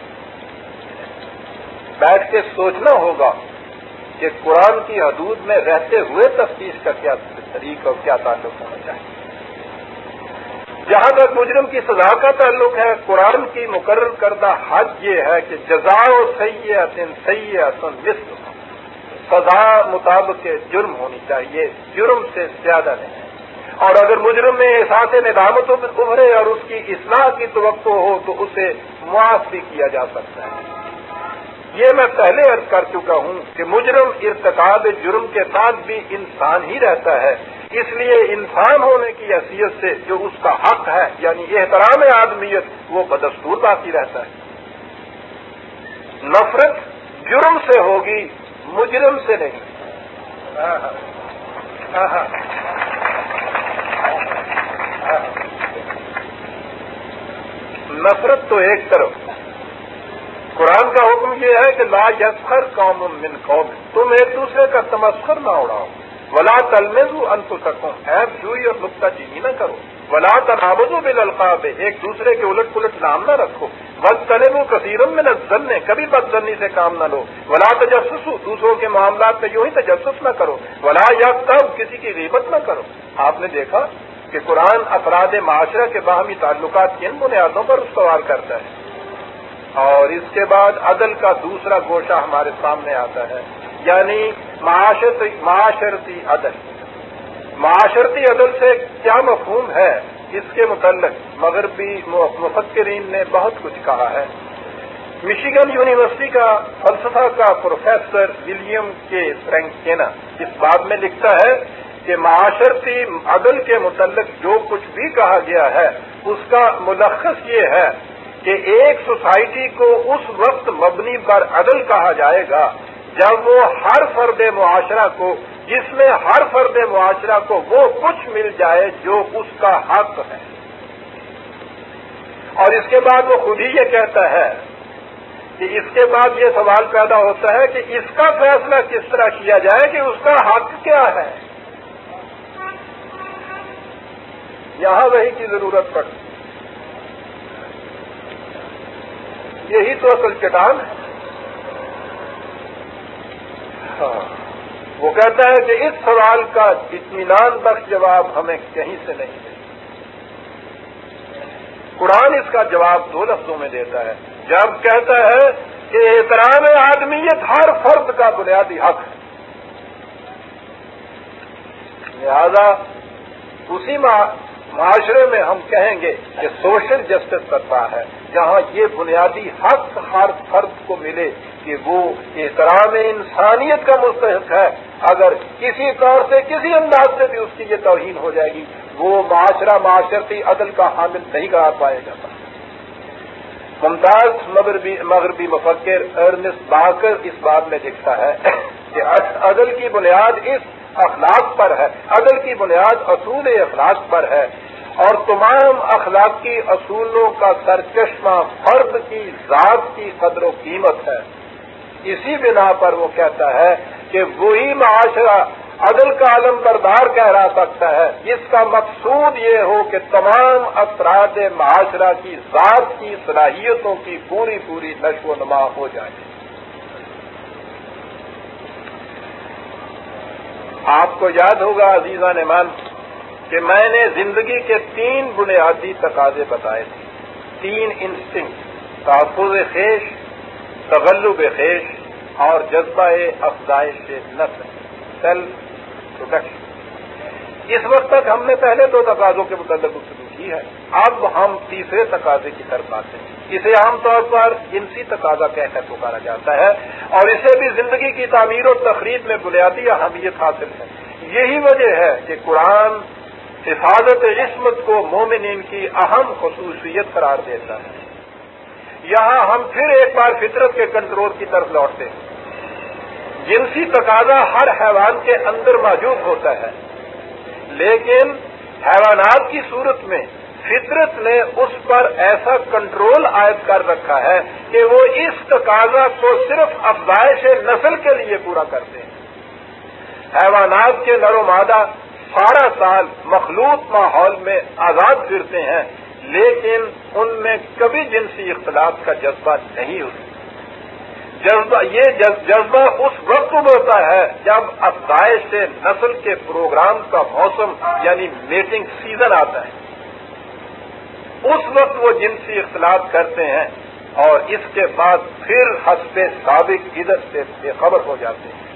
بیٹھ کے سوچنا ہوگا کہ قرآن کی حدود میں رہتے ہوئے تفتیش کا کیا طریقہ اور کیا تعلق ہونا چاہیے۔ جہاں تک مجرم کی سزا کا تعلق ہے، قرآن کی مقرر کردہ حد یہ ہے کہ جزا و سید سید مصر سزا مطابق جرم ہونی چاہیے، جرم سے زیادہ نہیں۔ اور اگر مجرم میں احساس ندامت ابھرے اور اس کی اصلاح کی توقع ہو تو اسے معاف بھی کیا جا سکتا ہے۔ یہ میں پہلے عرض کر چکا ہوں کہ مجرم ارتقاب جرم کے ساتھ بھی انسان ہی رہتا ہے۔ اس لیے انسان ہونے کی حیثیت سے جو اس کا حق ہے یعنی احترام آدمیت، وہ بدستور باقی رہتا ہے۔ نفرت جرم سے ہوگی، مجرم سے نہیں۔ نفرت تو ایک طرف۔ قرآن کا حکم یہ ہے کہ لا یسخر قوم من قوم، تم ایک دوسرے کا تمسخر نہ اڑاؤ۔ ولا تلمزو انت سکوں ایپ جوئی اور نقطہ چینی نہ کرو۔ ولا تنابزو بل القاب ایک دوسرے کے الٹ پلٹ نام نہ رکھو۔ بد طلب و کثیرم میں نہ کبھی بدزنی سے کام نہ لو۔ ولا تجسس دوسروں کے معاملات میں یوں ہی تجسس نہ کرو۔ ولا یا تب کسی کی غیبت نہ کرو۔ آپ نے دیکھا کہ قرآن افراد معاشرہ کے باہمی تعلقات کن بنیادوں پر استوار کرتا ہے۔ اور اس کے بعد عدل کا دوسرا گوشہ ہمارے سامنے آتا ہے یعنی معاشرتی عدل۔ معاشرتی عدل سے کیا مفہوم ہے؟ اس کے متعلق مغربی مفکرین نے بہت کچھ کہا ہے۔ مشیگن یونیورسٹی کا فلسفہ کا پروفیسر ولیم کے فرینکینا اس بات میں لکھتا ہے کہ معاشرتی عدل کے متعلق جو کچھ بھی کہا گیا ہے، اس کا ملخص یہ ہے کہ ایک سوسائٹی کو اس وقت مبنی پر عدل کہا جائے گا جب وہ ہر فرد معاشرہ کو، جس میں ہر فرد معاشرہ کو وہ کچھ مل جائے جو اس کا حق ہے۔ اور اس کے بعد وہ خود ہی یہ کہتا ہے کہ اس کے بعد یہ سوال پیدا ہوتا ہے کہ اس کا فیصلہ کس طرح کیا جائے کہ اس کا حق کیا ہے۔ یہاں وہی کی ضرورت پڑتی یہی تو اصل چٹان ہے۔ ہاں۔ وہ کہتا ہے کہ اس سوال کا اطمینان بخش جواب ہمیں کہیں سے نہیں ملتا۔ قرآن اس کا جواب دو لفظوں میں دیتا ہے۔ جب کہتا ہے کہ احترام آدمیت ہر فرد کا بنیادی حق ہے۔ لہذا اسی معاشرے میں ہم کہیں گے کہ سوشل جسٹس کرتا ہے، جہاں یہ بنیادی حق ہر فرد کو ملے کہ وہ احترام انسانیت کا مستحق ہے۔ اگر کسی طور سے کسی انداز سے بھی اس کی یہ توہین ہو جائے گی، وہ معاشرہ معاشرتی عدل کا حامل نہیں کرا پائے جاتا ممتاز مغربی مغربی مفکر ارنس باکر اس بات میں لکھتا ہے کہ عدل کی بنیاد اس اخلاق پر ہے، عدل کی بنیاد اصول اخلاق پر ہے۔ اور تمام اخلاقی اصولوں کا سرچشمہ فرد کی ذات کی قدر و قیمت ہے۔ اسی بنا پر وہ کہتا ہے کہ وہی معاشرہ عدل کا علم بردار کہہ سکتا ہے، جس کا مقصود یہ ہو کہ تمام افراد معاشرہ کی ذات کی صلاحیتوں کی پوری پوری نشو و نما ہو جائے آپ کو یاد ہوگا عزیزہ نمان کہ میں نے زندگی کے تین بنیادی تقاضے بتائے تھے۔ تین انسٹنگ تحفظ خیش، تغلب خیش اور جذبہ افزائش نسل سیلف پروڈکشن اس وقت تک ہم نے پہلے دو تقاضوں کے متعلق گفتگو کی ہے۔ اب ہم تیسرے تقاضے کی طرف آتے ہیں۔ اسے عام طور پر جنسی تقاضا کہہ کر پکارا جاتا ہے اور اسے بھی زندگی کی تعمیر و تقریب میں بنیادی اہمیت حاصل ہے۔ یہی وجہ ہے کہ قرآن حفاظت عصمت کو مومنین کی اہم خصوصیت قرار دیتا ہے۔ یہاں ہم پھر ایک بار فطرت کے کنٹرول کی طرف لوٹتے ہیں۔ جنسی تقاضا ہر حیوان کے اندر موجود ہوتا ہے۔ لیکن حیوانات کی صورت میں فطرت نے اس پر ایسا کنٹرول عائد کر رکھا ہے کہ وہ اس تقاضا کو صرف افزائش نسل کے لیے پورا کرتے ہیں حیوانات کے نر و مادہ سارا سال مخلوط ماحول میں آزاد پھرتے ہیں، لیکن ان میں کبھی جنسی اختلاف کا جذبہ نہیں ہوتا۔ جذبہ یہ جذبہ اس وقت ہوتا ہے جب افزائش سے نسل کے پروگرام کا موسم یعنی میٹنگ سیزن آتا ہے۔ اس وقت وہ جنسی اختلاط کرتے ہیں اور اس کے بعد پھر ہنستے سابق ادھر سے بے خبر ہو جاتے ہیں۔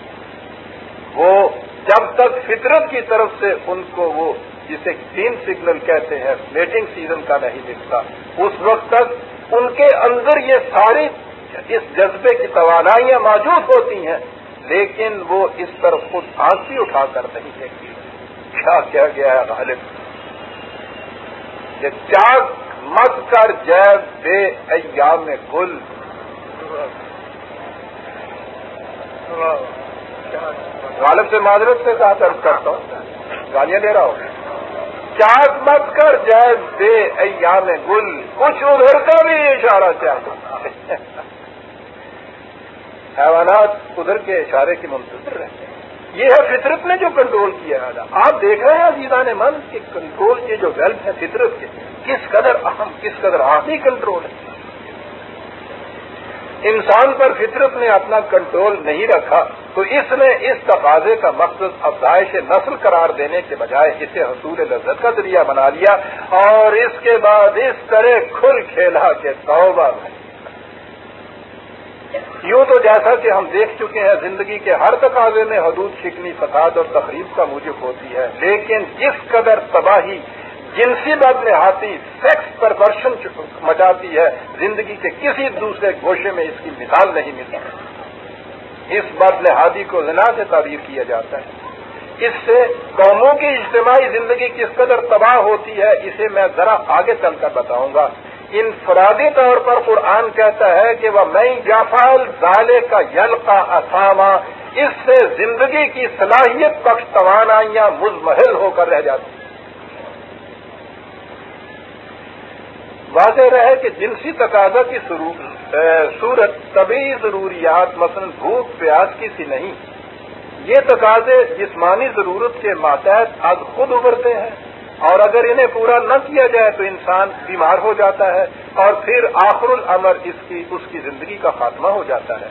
وہ جب تک فطرت کی طرف سے ان کو وہ جسے گرین سگنل کہتے ہیں، میٹنگ سیزن کا نہیں دکھتا، اس وقت تک ان کے اندر یہ ساری اس جذبے کی توانائیاں موجود ہوتی ہیں، لیکن وہ اس طرف خود آنسی اٹھا کر نہیں دیکھتی۔ کیا کیا گیا ہے غالب؟ کہ چاک مت کر جے بے ایام گل۔ غالب سے معذرت سے کہا درد کرتا ہوں، گالیاں دے رہا ہوں۔ چاک مت کر جائے بے ایام گل۔ کچھ ادھر کا بھی اشارہ چاہیے حیوانات ادھر کے اشارے کی منتظر رہتے ہیں۔ یہ ہے فطرت نے جو کنٹرول کیا ہے۔ آپ دیکھ رہے ہیں عزیزان من کہ کنٹرول کے جو ویلف ہے فطرت کے، کس قدر اہم، کس قدر آخری کنٹرول ہے۔ انسان پر فطرت نے اپنا کنٹرول نہیں رکھا، تو اس نے اس تقاضے کا مقصد افزائش نسل قرار دینے کے بجائے اسے حصول لذت کا ذریعہ بنا لیا اور اس کے بعد اس طرح کھل کھیلا کے توبہ میں یوں تو جیسا کہ ہم دیکھ چکے ہیں زندگی کے ہر تقاضے میں حدود شکنی فساد اور تقریب کا موجب ہوتی ہے، لیکن جس قدر تباہی، جنسی بد لحاظی سیکس پرورشن مچاتی ہے، زندگی کے کسی دوسرے گوشے میں اس کی مثال نہیں ملتی۔ اس بد لحاظی کو زنا سے تعبیر کیا جاتا ہے۔ اس سے قوموں کی اجتماعی زندگی کس قدر تباہ ہوتی ہے، اسے میں ذرا آگے چل کر بتاؤں گا۔ انفرادی طور پر قرآن کہتا ہے کہ وہ میں جافال زالے کا یل کا اسامہ اس سے زندگی کی صلاحیت بخش توانائیاں مزمحل ہو کر رہ جاتی واضح رہے کہ جنسی تقاضا کی صورت طبی ضروریات، مثلا بھوک، پیاس کی سی نہیں۔ یہ تقاضے جسمانی ضرورت کے ماتحت آج خود ابھرتے ہیں۔ اور اگر انہیں پورا نہ کیا جائے تو انسان بیمار ہو جاتا ہے اور پھر آخر العمر اس کی اس کی زندگی کا خاتمہ ہو جاتا ہے۔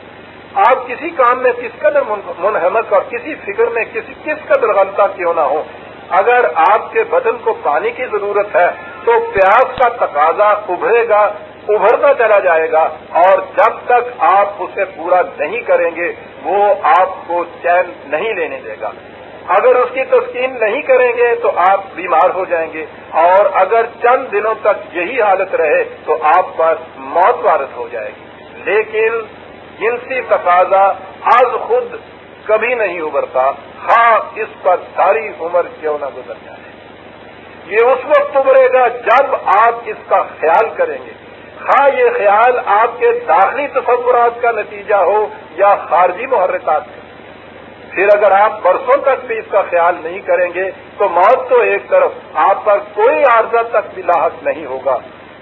آپ کسی کام میں کس قدر منہمک اور کسی فکر میں کسی کس قدر غلطہ کیوں نہ ہو، اگر آپ کے بدن کو پانی کی ضرورت ہے تو پیاس کا تقاضا ابھرے گا، ابھرتا چلا جائے گا اور جب تک آپ اسے پورا نہیں کریں گے، وہ آپ کو چین نہیں لینے دے گا۔ اگر اس کی تسکین نہیں کریں گے تو آپ بیمار ہو جائیں گے اور اگر چند دنوں تک یہی حالت رہے تو آپ پر موت وارث ہو جائے گی۔ لیکن جنسی تقاضا آج خود کبھی نہیں ابھرتا۔ ہاں اس پر ساری عمر کیوں نہ گزر جائے۔ یہ اس وقت ابھرے گا جب آپ اس کا خیال کریں گے۔ ہاں یہ خیال آپ کے داخلی تصورات کا نتیجہ ہو یا خارجی محرکات کا۔ پھر اگر آپ برسوں تک بھی اس کا خیال نہیں کریں گے، تو موت تو ایک طرف آپ پر کوئی عارضہ تک بھی لاحق نہیں ہوگا۔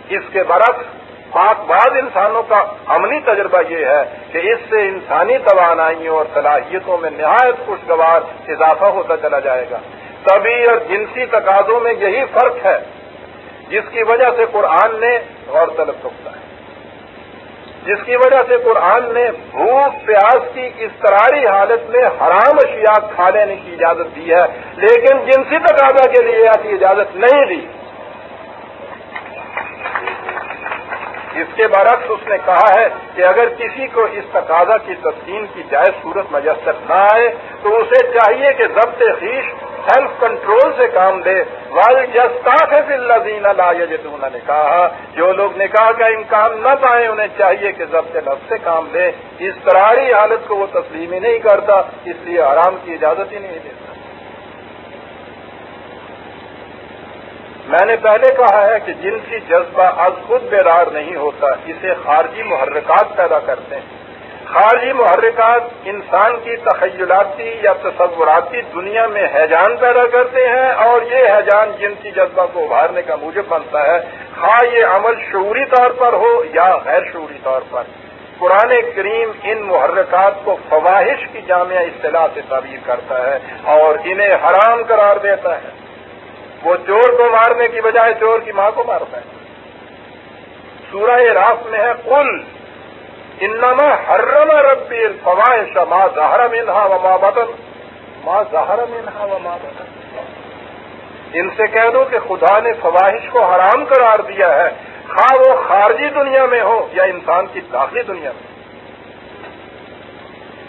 اس کے برعکس، پاک بعض انسانوں کا عملی تجربہ یہ ہے کہ اس سے انسانی توانائیوں اور صلاحیتوں میں نہایت خوشگوار اضافہ ہوتا چلا جائے گا۔ طبی اور جنسی تقاضوں میں یہی فرق ہے، جس کی وجہ سے قرآن نے غور طلب رکھتا ہے۔ جس کی وجہ سے قرآن نے بھوک پیاس کی استراری حالت میں حرام اشیاء کھا لینے کی اجازت دی ہے، لیکن جنسی تقاضا کے لیے ایسی اجازت نہیں دی۔ اس کے برعکس اس نے کہا ہے کہ اگر کسی کو اس تقاضا کی تسکین کی جائز صورت میسر نہ آئے، تو اسے چاہیے کہ ضبط خیش سیلف کنٹرول سے کام دے والدین لا یجدون نے کہا جو لوگ نکاح کا امکان نہ پائیں، انہیں چاہیے کہ ضبط لفظ سے کام دے اس طراری حالت کو وہ تسلیم ہی نہیں کرتا، اس لیے آرام کی اجازت ہی نہیں دیتا۔ میں نے پہلے کہا ہے کہ جن کی جذبہ از خود بیدار نہیں ہوتا، اسے خارجی محرکات پیدا کرتے ہیں۔ خارجی محرکات انسان کی تخیلاتی یا تصوراتی دنیا میں حیجان پیدا کرتے ہیں اور یہ حیجان جنسی جذبہ کو ابھارنے کا موجب بنتا ہے۔ خواہ یہ عمل شعوری طور پر ہو یا غیر شعوری طور پر۔ قرآن کریم ان محرکات کو فواہش کی جامعہ اصطلاح سے تعبیر کرتا ہے اور انہیں حرام قرار دیتا ہے۔ وہ چور کو مارنے کی بجائے چور کی ماں کو مارتا ہے۔ سورہ راف میں ہے کل انما حرم ربی الفوائش ماں ظاہر منہا و بدن ماں ظاہر منہا و بدن ان سے کہہ دو کہ خدا نے فواہش کو حرام قرار دیا ہے۔ خواہ وہ خارجی دنیا میں ہو یا انسان کی داخلی دنیا میں۔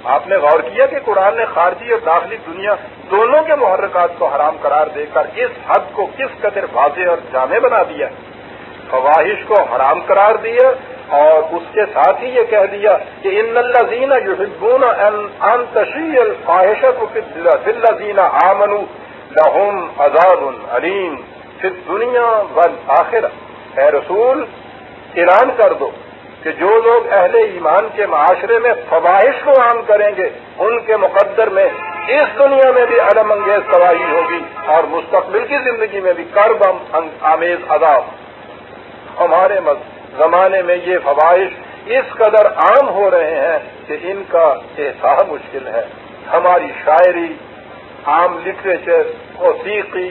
آپ نے غور کیا کہ قرآن نے خارجی اور داخلی دنیا دونوں کے محرکات کو حرام قرار دے کر اس حد کو کس قدر واضح اور جامع بنا دیا فواہش کو حرام قرار دیا اور اس کے ساتھ ہی یہ کہہ دیا کہ ان اللہ زین یحبون ان تشریح الفاحش دل زینا آمن لہم عذاب علیم پھر دنیا بل آخر اے رسول، اعلان کر دو کہ جو لوگ اہل ایمان کے معاشرے میں فواہش کو عام کریں گے، ان کے مقدر میں اس دنیا میں بھی علم انگیز تباہی ہوگی اور مستقبل کی زندگی میں بھی کرب آمیز عذاب۔ ہمارے مذہب زمانے میں یہ فوائش اس قدر عام ہو رہے ہیں کہ ان کا احساس مشکل ہے۔ ہماری شاعری، عام لٹریچر موسیقی،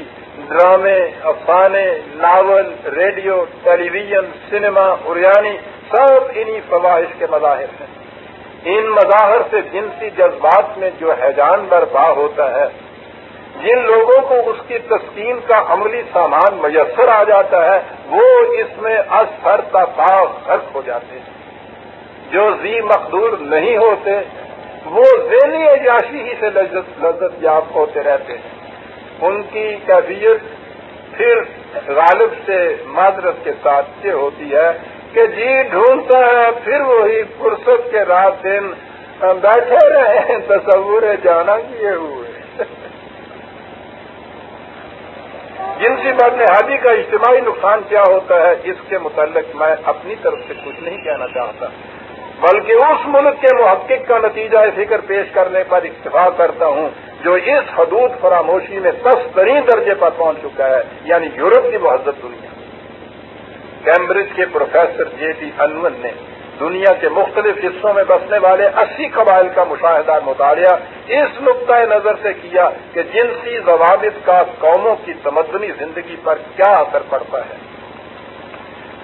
ڈرامے، افسانے، novel, radio television cinema اریانی سب انہی فواہش کے مظاہر ہیں۔ ان مظاہر سے جنسی جذبات میں جو حیجان برپا ہوتا ہے جن لوگوں کو اس کی تسکین کا عملی سامان میسر آ جاتا ہے، وہ اس میں اثر تاث خرچ ہو جاتے ہیں۔ جو زی مقدور نہیں ہوتے، وہ ذیلی عیاشی ہی سے لذت لذت یاب ہوتے رہتے ہیں۔ ان کی کیفیت پھر غالب سے معذرت کے ساتھ یہ ہوتی ہے کہ جی ڈھونڈتا ہے، پھر وہی فرصت کے رات دن بیٹھے رہے تصور جانا کیے ہوئے۔ جنسی بدنہادی کا اجتماعی نقصان کیا ہوتا ہے، اس کے متعلق میں اپنی طرف سے کچھ نہیں کہنا چاہتا۔ بلکہ اس ملک کے محقق کا نتیجہ فکر پیش کرنے پر اتفاق کرتا ہوں، جو اس حدود فراموشی میں دس ترین درجے پر پہنچ چکا ہے یعنی یورپ کی مہذب دنیا۔ کیمبرج کے پروفیسر جے ٹی انون نے دنیا کے مختلف حصوں میں بسنے والے اسی قبائل کا مشاہدہ مطالعہ اس نقطۂ نظر سے کیا کہ جنسی ضوابط کا قوموں کی تمدنی زندگی پر کیا اثر پڑتا ہے۔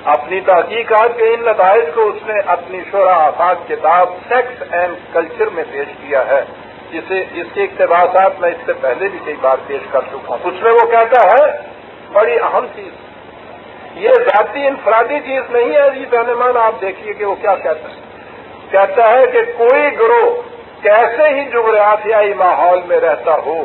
اپنی تحقیقات کے ان نتائج کو اس نے اپنی شعرا آفاق کتاب سیکس اینڈ کلچر میں پیش کیا ہے، جسے اس کے اقتباسات میں اس سے پہلے بھی کئی بار پیش کر چکا ہوں۔ اس میں وہ کہتا ہے، بڑی اہم چیز یہ ذاتی انفرادی چیز نہیں ہے جی رہنمان آپ دیکھیے کہ وہ کیا کہتا ہے۔ کہتا ہے کہ کوئی گروہ کیسے ہی جغرافیائی ماحول میں رہتا ہو،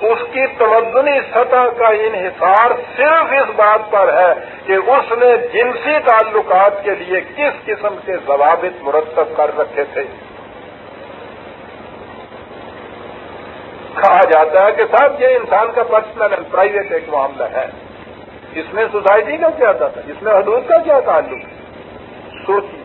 اس کی توجنی سطح کا انحصار صرف اس بات پر ہے کہ اس نے جنسی تعلقات کے لیے کس قسم کے ضوابط مرتب کر رکھے تھے۔ کہا جاتا ہے کہ صاحب یہ انسان کا پرسنل اینڈ پرائیویٹ ایک معاملہ ہے۔ اس میں سوسائٹی کا کیا تھا؟ اس میں حدود کا کیا تعلق؟ سوچیے۔